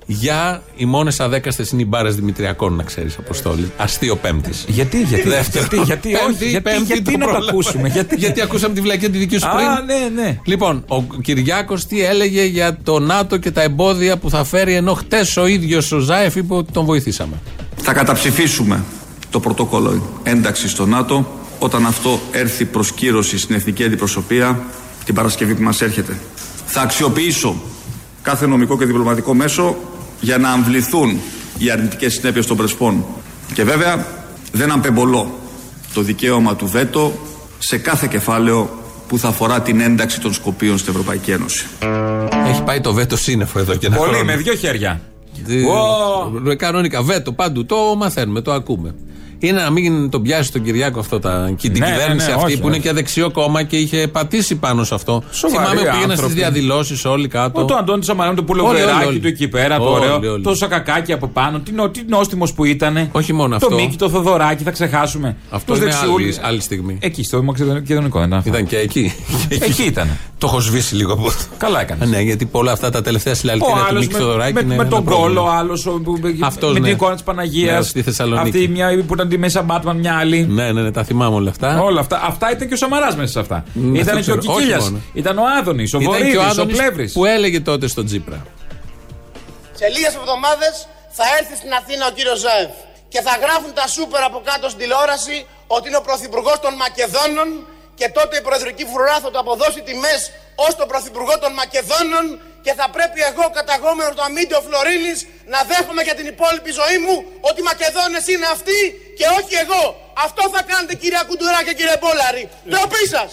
Για οι μόνες αδέκαστες είναι οι μπάρες Δημητριακών, να ξέρεις, Αποστόλη. Αστείο Πέμπτης. Γιατί, γιατί, Δεύτερο. γιατί, γιατί, *laughs* όχι, Πέμπτη, γιατί, Πέμπτη, γιατί το να το πρόλαβα. ακούσουμε, γιατί- *laughs* γιατί ακούσαμε τη βλακία τη δική σου Α, πριν. ναι, ναι. Λοιπόν, ο Κυριάκος τι έλεγε για το ΝΑΤΟ και τα εμπόδια που θα φέρει, ενώ χτες ο ίδιος ο Ζάεφ είπε ότι τον βοηθήσαμε. Θα καταψηφίσουμε το πρωτόκολλο ένταξης στο ΝΑΤΟ όταν αυτό έρθει προς κύρωση στην εθνική αντιπροσωπεία την Παρασκευή που μας έρχεται. Θα αξιοποιήσω κάθε νομικό και διπλωματικό μέσο για να αμβληθούν οι αρνητικές συνέπειες των Πρεσπών. Και βέβαια δεν αμπεμπολώ το δικαίωμα του βέτο σε κάθε κεφάλαιο που θα αφορά την ένταξη των Σκοπίων στην Ευρωπαϊκή Ένωση. Έχει πάει το βέτο σύννεφο εδώ και ένα Πολύ, χρόνο. με δύο χέρια. Τι- Ω. Ε, Κανονικά, βέτο παντού. Το μαθαίνουμε, το ακούμε. Είναι να μην τον πιάσει τον Κυριάκο αυτό τα, και την Ναι, κυβέρνηση ναι, ναι, αυτή όχι, που είναι όχι. και δεξιό κόμμα και είχε πατήσει πάνω σε αυτό. Σοβαροί Θυμάμαι που πήγαιναν στις άνθρωποι. διαδηλώσεις όλοι κάτω. Ο το Αντώνη Σαμαράνο, το Όλοι, όλοι, πουλοβεράκι όλοι. του εκεί πέρα, το Όλοι, ωραίο. όλοι. Το σακακάκι από πάνω. Τι, νο, τι νόστιμος που ήταν. Όχι μόνο Το αυτό. Μίκη, το Θοδωράκι, θα ξεχάσουμε. Αυτό Τους είναι δεξιούλης. άλλη, άλλη στιγμή. Εκεί, στο Μακεδονικό δεν ήταν. αυτό. Ήταν και εκεί. Εκεί ήταν. Το έχω σβήσει λίγο από Καλά έκανες. Ναι, γιατί πολλά αυτά τα τελευταία Ο συλλαλητήρια του άλλος Μίκη με, Θοδωράκη με, είναι με ένα τον πρόβλημα. κόλλο, ο άλλο Αυτός, με ναι. την εικόνα της Παναγίας. Ναι, στη Θεσσαλονίκη. Αυτή μια που ήταν τη Μέσα Μπάτμαν, μια άλλη. Ναι, ναι, ναι, τα θυμάμαι όλα αυτά. Όλα αυτά. Αυτά ήταν και ο Σαμαράς μέσα σε αυτά. Ναι, ήταν αυτό και ο ξέρω. Όχι Κικίλια. μόνο. Ήταν ο Άδωνης, ο Ήταν και Βορύδης, ο ο Άδωνης Πλεύρης. που έλεγε τότε στον Τζίπρα. Σε λίγες εβδομάδες θα έρθει στην Αθήνα ο κύριος Ζάεφ και θα γράφουν τα σούπερ από κάτω στην τηλεόραση ότι είναι ο πρωθυπουργός των Μακεδόνων και τότε η προεδρική φρουρά θα του αποδώσει τιμές ως τον πρωθυπουργό των Μακεδόνων και θα πρέπει εγώ καταγόμενος το αμύντιο Φλωρίνης να δέχομαι για την υπόλοιπη ζωή μου ότι οι Μακεδόνες είναι αυτοί και όχι εγώ. Αυτό θα κάνετε κυρία Κουντουρά και κύριε Μπόλαρη. Ντροπή σας!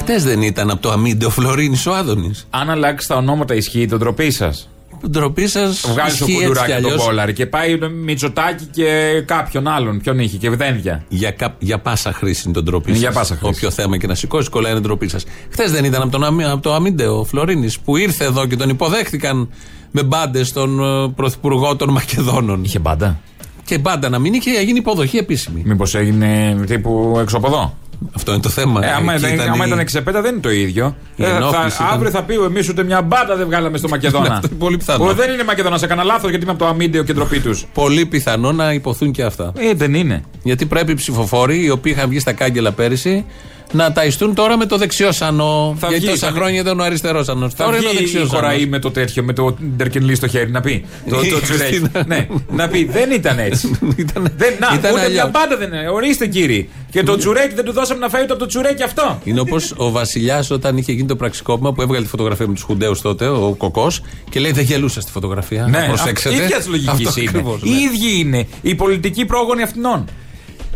Χτες δεν ήταν από το αμύντιο Φλωρίνης ο Άδωνης. Αν αλλάξει τα ονόματα, ισχύει το ντροπή σας. Ντροπή σας. Βγάζει το κουντουράκι τον Πόλαρη και πάει το Μητσοτάκι και κάποιον άλλον. Ποιον είχε και δένδια. Για, κα- για πάσα χρήση είναι το ντροπή Είναι σας. για πάσα χρήση. Όποιο θέμα και να σηκώσει, κολλάει είναι ντροπή σας. Χθες δεν ήταν από, τον, αμύ- από το Αμύντεο Φλωρίνης που ήρθε εδώ και τον υποδέχτηκαν με μπάντες στον ε, πρωθυπουργό των Μακεδόνων. Είχε μπάντα. Και μπάντα να μην είχε, έγινε υποδοχή επίσημη. Μήπως έγινε τύπου έξω από εδώ. Αυτό είναι το θέμα. Ε, άμα, Εκεί ήταν, άμα η- ήταν εξεπέτα δεν είναι το ίδιο. Η Ε, θα, ενόχληση ήταν- αύριο θα πει εμείς ούτε μια μπάντα δεν βγάλαμε στο Μακεδόνα. Αυτό είναι πολύ πιθανό. Ο, δεν είναι Μακεδόνα, έκανα λάθος γιατί είμαι από το αμύντεο και ντροπή τους. Πολύ πιθανό να υποθούν και αυτά. Ε, δεν είναι. Γιατί πρέπει οι ψηφοφόροι, οι οποίοι είχαν βγει στα κάγκελα πέρυσι, να ταϊστούν τώρα με το δεξιό σανό. Θα Γιατί βγει, τόσα θα- χρόνια ήταν ο αριστερός σανός. Θα Τώρα είναι ο βγει δεξιός η σανός. χωραή με το τέτοιο, με το ντερκενλί στο χέρι να πει. *laughs* Το, Η το τσουρέκι. Χριστίνα. ναι, να πει δεν ήταν έτσι. *laughs* Ήταν- δεν, να, ήταν ούτε αλλιώς. μια μπάντα δεν είναι. Ορίστε κύριε. Και το τσουρέκι δεν του δώσαμε να φάει ούτε από το τσουρέκι αυτό. Είναι όπως ο Βασιλιάς όταν είχε γίνει το πραξικόπημα που έβγαλε τη φωτογραφία με τους Χουντέους τότε, ο Κοκός, και λέει Δεν γελούσα στη φωτογραφία. Ναι, να προσέξετε. ίδιας λογικής Αυτό είναι. ακριβώς, Οι ναι. ίδιοι είναι. Οι πολιτικοί πρόγονοι αυτινών.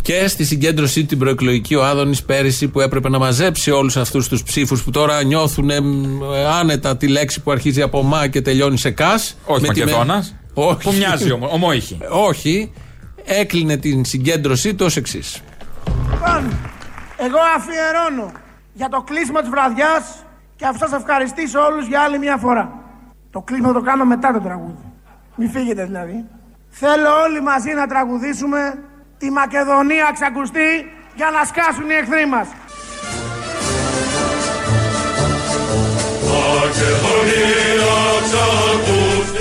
Και στη συγκέντρωσή του την προεκλογική ο Άδωνης πέρυσι που έπρεπε να μαζέψει όλους αυτούς τους ψήφους που τώρα νιώθουν άνετα τη λέξη που αρχίζει από μα και τελειώνει σε κά. Όχι Μακεδόνας. Όχι. Που μοιάζει όμω. Ομόηχη. Όχι. Έκλεινε την συγκέντρωσή του ω εξής. Λοιπόν, εγώ αφιερώνω για το κλείσιμο της βραδιάς και αυτό σας ευχαριστήσω όλους για άλλη μια φορά. Το κλείσιμο θα το κάνω μετά το τραγούδι. Μην φύγετε δηλαδή. Θέλω όλοι μαζί να τραγουδήσουμε τη Μακεδονία ξακουστεί για να σκάσουν οι εχθροί μας.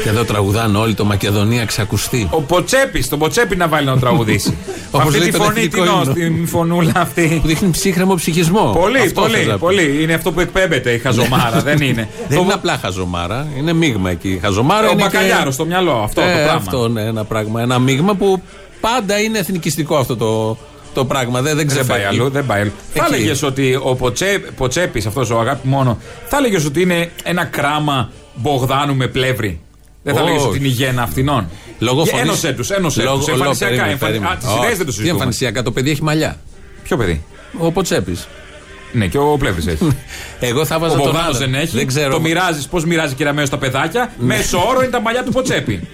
Και εδώ τραγουδάνε όλοι το Μακεδονία ξακουστεί. Ο Ποτσέπης, τον Ποτσέπη να βάλει να τραγουδήσει. Με *laughs* Όπως αυτή λέει τη το φωνή εθνικό την, ύμνο. την φωνούλα αυτή. Που δείχνει ψύχρεμο ψυχισμό. Πολύ, Αυτό θες πολύ, να πεις. πολύ. Είναι αυτό που εκπέμπεται η χαζομάρα, *laughs* δεν είναι. Δεν Το- είναι απλά χαζομάρα, είναι μείγμα εκεί. Η Χαζομάρα Ο είναι. μπακαλιάρος στο μυαλό, αυτό το Ε, πράγμα. Αυτό, ναι, ένα πράγμα. Ένα μείγμα που πάντα είναι εθνικιστικό αυτό το, το πράγμα. Δεν, δεν Δεν πάει ξεφεύγει. αλλού, δεν πάει αλλού. Θα Εκεί. έλεγες ότι ο Ποτσέ, Ποτσέπης, αυτός ο αγάπη μόνο, θα έλεγες ότι είναι ένα κράμα Μπογδάνου με πλεύρη; Δεν θα Όχι. έλεγε ότι είναι η γέννα αυτινών; Λόγω Για φωνής- Ένωσε τους, ένωσε Λόγω- τους. λόγω- Εμφανισιακά. περίμενε, εμφανι- περίμενε. Α, τις ιδέες δεν το Τι συζητούμε. εμφανισιακά, το παιδί έχει μαλλιά. Ποιο παιδί; Ο Ποτσέπης. Ναι, και ο Πλεύρης έχει. *laughs* Εγώ θα Ο βάζα τον Μπογδάνος άλλο. δεν έχει. Δεν ξέρω. Το μοιράζεις, πώς μοιράζει κυραμαίο στα παιδάκια; Μέσο όρο είναι τα μαλλιά του *laughs* Ποτσέπη.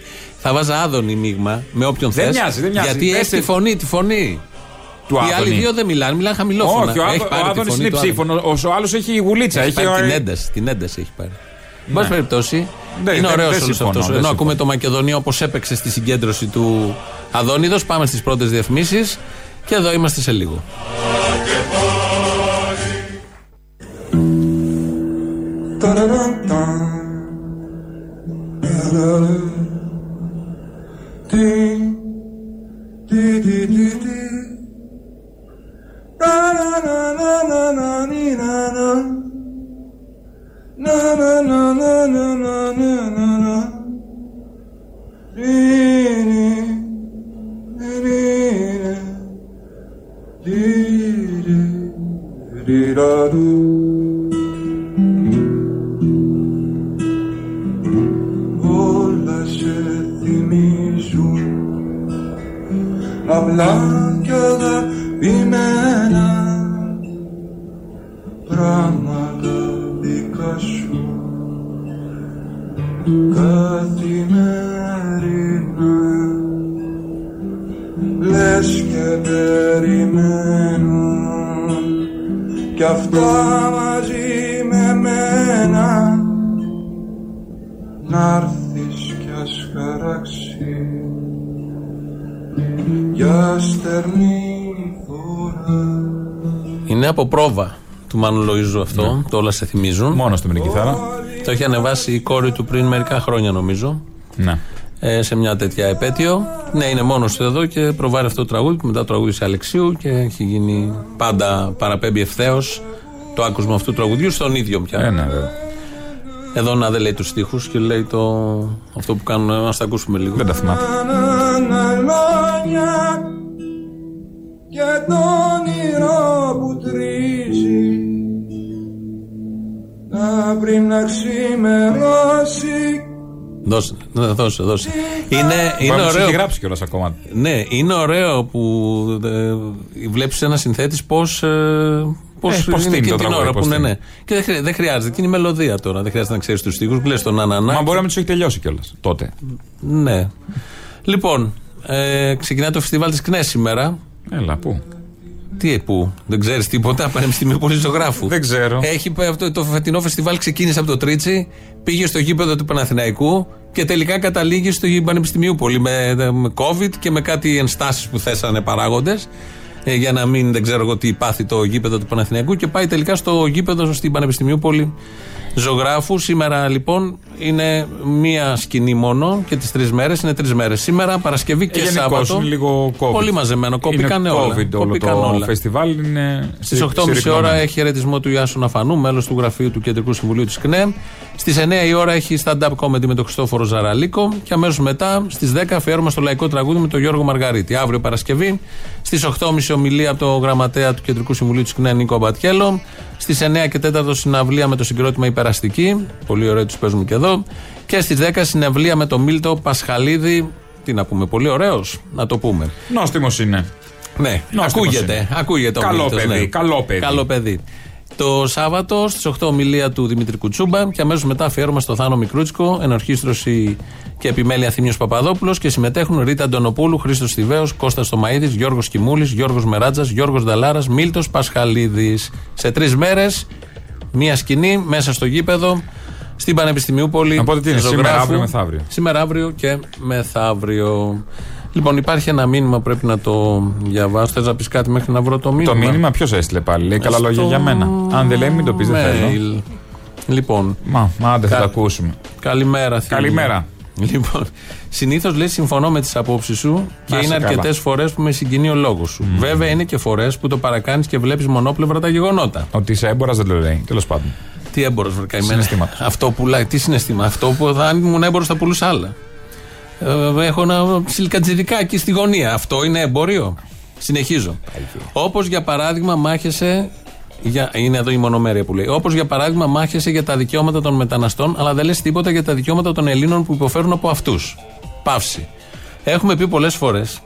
Θα βάζα άδωνη μείγμα με όποιον Δεν θες. μοιάζει, δεν μοιάζει. Γιατί Πες έχει τη τη- φωνή, τη φωνή. Του Οι άλλοι Άδωνη. δύο δεν μιλάνε, μιλάνε χαμηλόφωνα. Όχι, ο, Έχει Άδω- πάρει ο τη Άδωνης φωνή είναι του Άδωνη. ψήφωνος. Ο, ο άλλος έχει η γουλίτσα. Έχει Έχει, πάρει ο- την ένταση. Την ένταση έχει πάρει. Εν Ναι. πάση περιπτώσει, Ναι, είναι δεν- ωραίος δεν όλος συμφωνώ, αυτός. δεν Ενώ συμφωνώ. ακούμε το Μακεδονία όπως έπαιξε στη συγκέντρωση του Αδόνιδος, πάμε στις πρώτες διαφημίσεις και εδώ είμαστε σε λίγο. ding, dee dee dee dee. Na na na na na na nee na na. Na na na na na na na na na. Nee nee nee nee nee. Dee dee dee da doo. Απλά κι αγαπημένα πράγματα δικά σου. Καθημερινά λες και περιμένουν. Κι αυτά μαζί με μένα να'ρθεις για στερνή φορά Είναι από πρόβα του Μάνου Λοΐζου αυτό. Το όλα σε θυμίζουν. Μόνος του με την κιθάρα. Το έχει ανεβάσει η κόρη του πριν μερικά χρόνια νομίζω. Ναι. Ε, σε μια τέτοια επέτειο. Ναι, είναι μόνος του εδώ και προβάρει αυτό το τραγούδι που μετά το τραγούδι σε Αλεξίου και έχει γίνει πάντα παραπέμπει ευθέως το άκουσμα αυτού του τραγουδιού στον ίδιο πια. Ε, ναι, βέβαια. Εδώ να δεν λέει τους στίχους και λέει το... αυτό που κάνουν. Να τα ακούσουμε λίγο. Δεν τα θυμάται. Αναλόνια και το όνειρο που τρίζει να πριν να ξημερώσει Δώσε, ναι, δώσε, δώσε. Είναι, είναι Μπορεί να τους ωραίο. έχει γράψει κιόλας ακόμα. Ναι, είναι ωραίο που ε, βλέπεις ένα συνθέτης πώς. Ε, Πώς Ε, πώς είναι στείνει και το την τραγούδι, ώρα πώς που είναι, στείνει. ναι. Και δεν, χρει- δεν χρειάζεται. Και είναι η μελωδία τώρα. Δεν χρειάζεται να ξέρεις τους στίχους. Λες τον Ανανά. Μα μπορεί να μην τους έχει τελειώσει κιόλας τότε. Ναι. Λοιπόν, ε, ξεκινάει το φεστιβάλ της ΚΝΕ σήμερα. Έλα, πού; Τι, πού, δεν ξέρεις τίποτα. *laughs* Πανεπιστημίου Πολυζωγράφου. Δεν ξέρω. Έχει, πάει αυτό, το φετινό φεστιβάλ ξεκίνησε από το Τρίτσι, πήγε στο γήπεδο του Παναθηναϊκού και τελικά καταλήγει στο Πανεπιστημίου Πολυ με, με COVID και με κάτι ενστάσεις που θέσανε παράγοντες. Για να μην δεν ξέρω εγώ τι πάθει το γήπεδο του Παναθηναϊκού και πάει τελικά στο γήπεδο στην Πανεπιστημίου Πολυ Ζωγράφου. Σήμερα λοιπόν είναι μία σκηνή μόνο και τις τρεις μέρες. Είναι τρεις μέρες. Σήμερα, Παρασκευή και Ε, γενικώς Σάββατο. είναι λίγο COVID. Πολύ μαζεμένο. Κόπηκαν είναι όλα. COVID όλο Κόπηκαν το όλα. φεστιβάλ είναι Στις 8.30 ώρα έχει χαιρετισμό του Ιάσου Ναφανού, μέλος του γραφείου του Κεντρικού Συμβουλίου της ΚΝΕ. Στις 9 η ώρα έχει stand-up comedy με τον Χριστόφορο Ζαραλίκο. Και αμέσως μετά στις 10 αφιέρωμα στο λαϊκό τραγούδι με τον Γιώργο Μαργαρίτη. Αύριο Παρασκευή. Στις 8.30 ομιλία από το γραμματέα του Κεντρικού Συμβουλίου της ΚΝΕ Νίκο Μπατιέλο. Στις 9 και 4 συναυλία με το συγκρότημα Υπεραστική. Πολύ ωραίο, τους παίζουμε και εδώ. Και στις 10 συναυλία με τον Μίλτο Πασχαλίδη. Τι να πούμε, πολύ ωραίος, να το πούμε. Νόστιμος είναι. Ναι, Νόστιμος ακούγεται. είναι. Ακούγεται ο Καλό Μίλτος, παιδί, ναι. καλό παιδί. Καλό παιδί. Το Σάββατο στις 8 ομιλία του Δημήτρη Κουτσούμπα και αμέσως μετά αφιέρωμα στο Θάνο Μικρούτσικο, ενορχίστρωση και επιμέλεια Θήμιο Παπαδόπουλος και συμμετέχουν Ρίτα Αντωνοπούλου, Χρήστος Τιβαίο, Κώστας Τομαίδη, Γιώργος Κιμούλης, Γιώργος Μεράτζας, Γιώργος Νταλάρας, Μίλτος Πασχαλίδης. Σε τρεις μέρες, μία σκηνή μέσα στο γήπεδο στην Πανεπιστημίου Πόλη. Οπότε τι είναι, σήμερα, ζωγράφου. αύριο, μεθαύριο. Σήμερα, αύριο και μεθαύριο. Λοιπόν, υπάρχει ένα μήνυμα πρέπει να το διαβάσω. Θες να πεις κάτι μέχρι να βρω το μήνυμα; Το μήνυμα ποιος έστειλε πάλι; Λέει καλά Στο λόγια για μένα. Αν δεν λέει, μην το πεις, δεν θέλω. mail. Λοιπόν. Μα, μα άντε θα Κα- το ακούσουμε. Καλημέρα, Θήμη. Καλημέρα. Λοιπόν, συνήθως λέει συμφωνώ με τις απόψεις σου και Να είναι σε καλά. αρκετές φορές που με συγκινεί ο λόγος σου. Βέβαια, είναι και φορές που το παρακάνεις και βλέπεις μονόπλευρα τα γεγονότα. Ότι είσαι έμπορας δεν το λέει. Τέλος πάντων. Τι έμπορος, βρε καημένα. Συναισθήματος. Αυτό πουλάει. Τι συναισθήμα. Αυτό που θα αν ήμουν έμπορος θα πουλούσα άλλα. Ε, έχω ένα ψιλικατζιδικά εκεί στη γωνία. Αυτό είναι εμπόριο; Συνεχίζω. Όπως για παράδειγμα μάχεσαι. Για, είναι εδώ η μονομέρεια που λέει. Όπως για παράδειγμα μάχεσαι για τα δικαιώματα των μεταναστών, αλλά δεν λες τίποτα για τα δικαιώματα των Ελλήνων που υποφέρουν από αυτούς. Παύση. Έχουμε πει πολλές φορές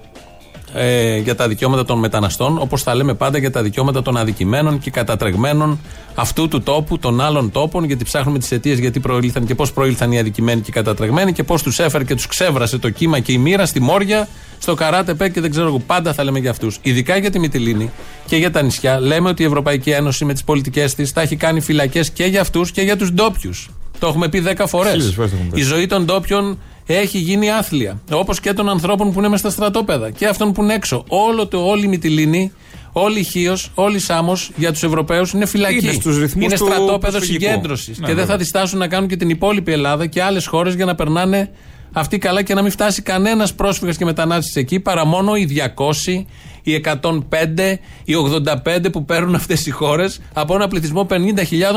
ε, για τα δικαιώματα των μεταναστών, όπως τα λέμε πάντα για τα δικαιώματα των αδικημένων και κατατρεγμένων αυτού του τόπου, των άλλων τόπων, γιατί ψάχνουμε τις αιτίες γιατί προήλθαν και πώς προήλθαν οι αδικημένοι και οι κατατρεγμένοι και πώς τους έφερε και τους ξέβρασε το κύμα και η μοίρα στη Μόρια, στο Καράτε Πέ και δεν ξέρω εγώ. Πάντα θα λέμε για αυτούς. Ειδικά για τη Μυτιλίνη και για τα νησιά, λέμε ότι η Ευρωπαϊκή Ένωση με τις πολιτικές της θα έχει κάνει φυλακές και για αυτούς και για τους ντόπιους. Το έχουμε πει 10 φορές. Χίλιες φορές το έχουμε πει. Η ζωή των ντόπιων έχει γίνει άθλια. Όπως και των ανθρώπων που είναι μέσα στα στρατόπεδα και αυτών που είναι έξω. Όλο το, όλη η Μυτιλίνη, όλη η Χίος, όλη η Σάμος για τους Ευρωπαίους είναι φυλακή. Είναι στους ρυθμούς είναι του στρατόπεδο προσφυγικού. συγκέντρωσης. Ναι, και δεν βέβαια. θα διστάσουν να κάνουν και την υπόλοιπη Ελλάδα και άλλες χώρες για να περνάνε αυτοί καλά και να μην φτάσει κανένας πρόσφυγας και μετανάστης εκεί παρά μόνο οι 200, οι 105, οι 85 που παίρνουν αυτές οι χώρες από ένα πληθυσμό 50.000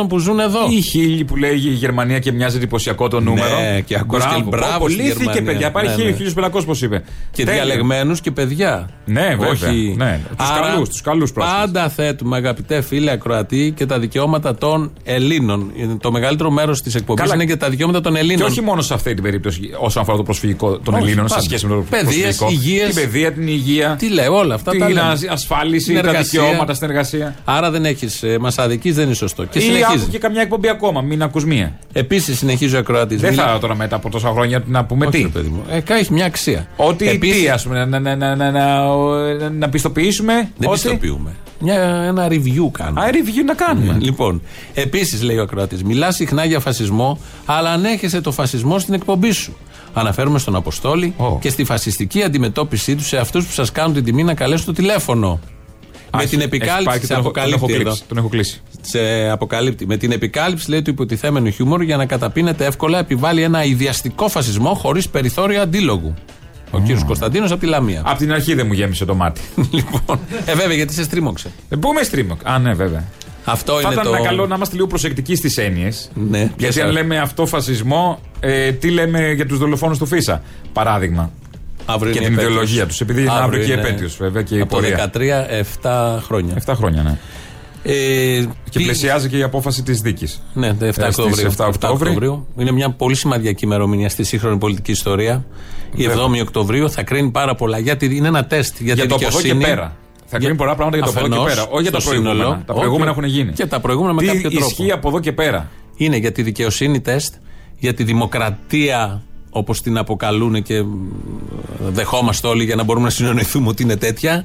που ζουν εδώ. Ή η χίλιοι που λέγει η Γερμανία και μοιάζει εντυπωσιακό το νούμερο. Ναι, και ακούς και μπράβο πω, στη λύθηκε, Γερμανία. παιδιά. Πάει Ναι, ναι. 1500 πώς είπε. Και Τέλειο. διαλεγμένους και παιδιά. Ναι, βέβαια. Όχι. Ναι. Τους Άρα, καλούς, τους καλούς πρόσφυγες. Πάντα θέτουμε, αγαπητέ φίλε Ακροατή, και τα δικαιώματα των Ελλήνων. Το μεγαλύτερο μέρος της εκπομπής Καλά. είναι και τα δικαιώματα των Ελλήνων. Και όχι μόνο σε αυτή την περίπτωση όσον αφορά το προσφυγικό των Όχι, Ελλήνων σε πάντα. σχέση με το Παιδείες, προσφυγικό. υγείας. Την παιδεία, την υγεία. Τι λέω, όλα αυτά τα Την λέμε. ασ- ασφάλιση, τα Συνεργασία. δικαιώματα στην εργασία. Άρα δεν έχεις, ε, μας αδική, δεν είναι σωστό. Και Ή συνεχίζεις. άκου και καμιά εκπομπή ακόμα, μην ακούς μία. Επίσης συνεχίζει ο Ακροατής. Δεν θα τώρα μετά από τόσα χρόνια να πούμε τι. Παιδί μου. Ε, κα- έχει μια αξία. Ότι Επίσης- τι, ας πούμε, να, να, να, να, να, να πιστοποιήσουμε. Δεν ότι... πιστοποιούμε. Μια, ένα review κάνουμε. Α, review να κάνουμε. Λοιπόν, επίσης λέει ο ακροατής, μιλά συχνά για φασισμό, αλλά ανέχεσαι το φασισμό στην εκπομπή σου. Αναφέρουμε στον Αποστόλη και στη φασιστική αντιμετώπιση τους σε αυτούς που σας κάνουν την τιμή να καλέσουν το τηλέφωνο. με έχει- την έχει πάει επικάλυψη. και Σε τον έχω- τον έχω αποκαλύπτει εδώ. κλείσει, τον έχω κλείσει. Σε αποκαλύπτει. Με την επικάλυψη, λέει, του υποτιθέμενου χιούμορ για να καταπίνεται εύκολα επιβάλλει ένα ιδιαστικό φασισμό χωρίς περιθώριο αντίλογου. Ο κύριος Κωνσταντίνος από τη Λαμία. Από την αρχή δεν μου γέμισε το μάτι. *laughs* λοιπόν. Ε, βέβαια, γιατί σε στρίμωξε. Ε, πού με στρίμωκ. Α, ναι, βέβαια. Αυτό Θα είναι ήταν το. ένα καλό να είμαστε λίγο προσεκτικοί στις έννοιες. Ναι, Γιατί ποιες αν are- λέμε αυτό φασισμό, ε, τι λέμε για τους δολοφόνους του Φίσα; Παράδειγμα. Αύριο και είναι την επέτειος. ιδεολογία τους. Επειδή είναι αύριο, και η είναι επέτειος, βέβαια, και η από πορεία. 13, 7 χρόνια. 7 χρόνια, ναι. Ε, Και τι- πλησιάζει και η απόφαση της δίκης. Ναι, το 7 Ε, στις Οκτωβρίου. 7 Οκτώβρη. Είναι μια πολύ σημαντική ημερομηνία στη σύγχρονη πολιτική ιστορία. Η 7η Οκτωβρίου θα κρίνει πάρα πολλά. Γιατί είναι ένα τεστ για, Για τη το από εδώ και δικαιοσύνη. πέρα. Θα κρίνει πολλά πράγματα για το από εδώ και Αφενός, πέρα. Όχι για τα στο προηγούμενα. σύνολο. Τα προηγούμενα Όχι. έχουν γίνει. Και τα προηγούμενα με Τι κάποιο τρόπο. ισχύει από εδώ και πέρα; Είναι για τη δικαιοσύνη τεστ, για τη δημοκρατία όπως την αποκαλούν και μ, δεχόμαστε όλοι για να μπορούμε να συνεννοηθούμε ότι είναι τέτοια,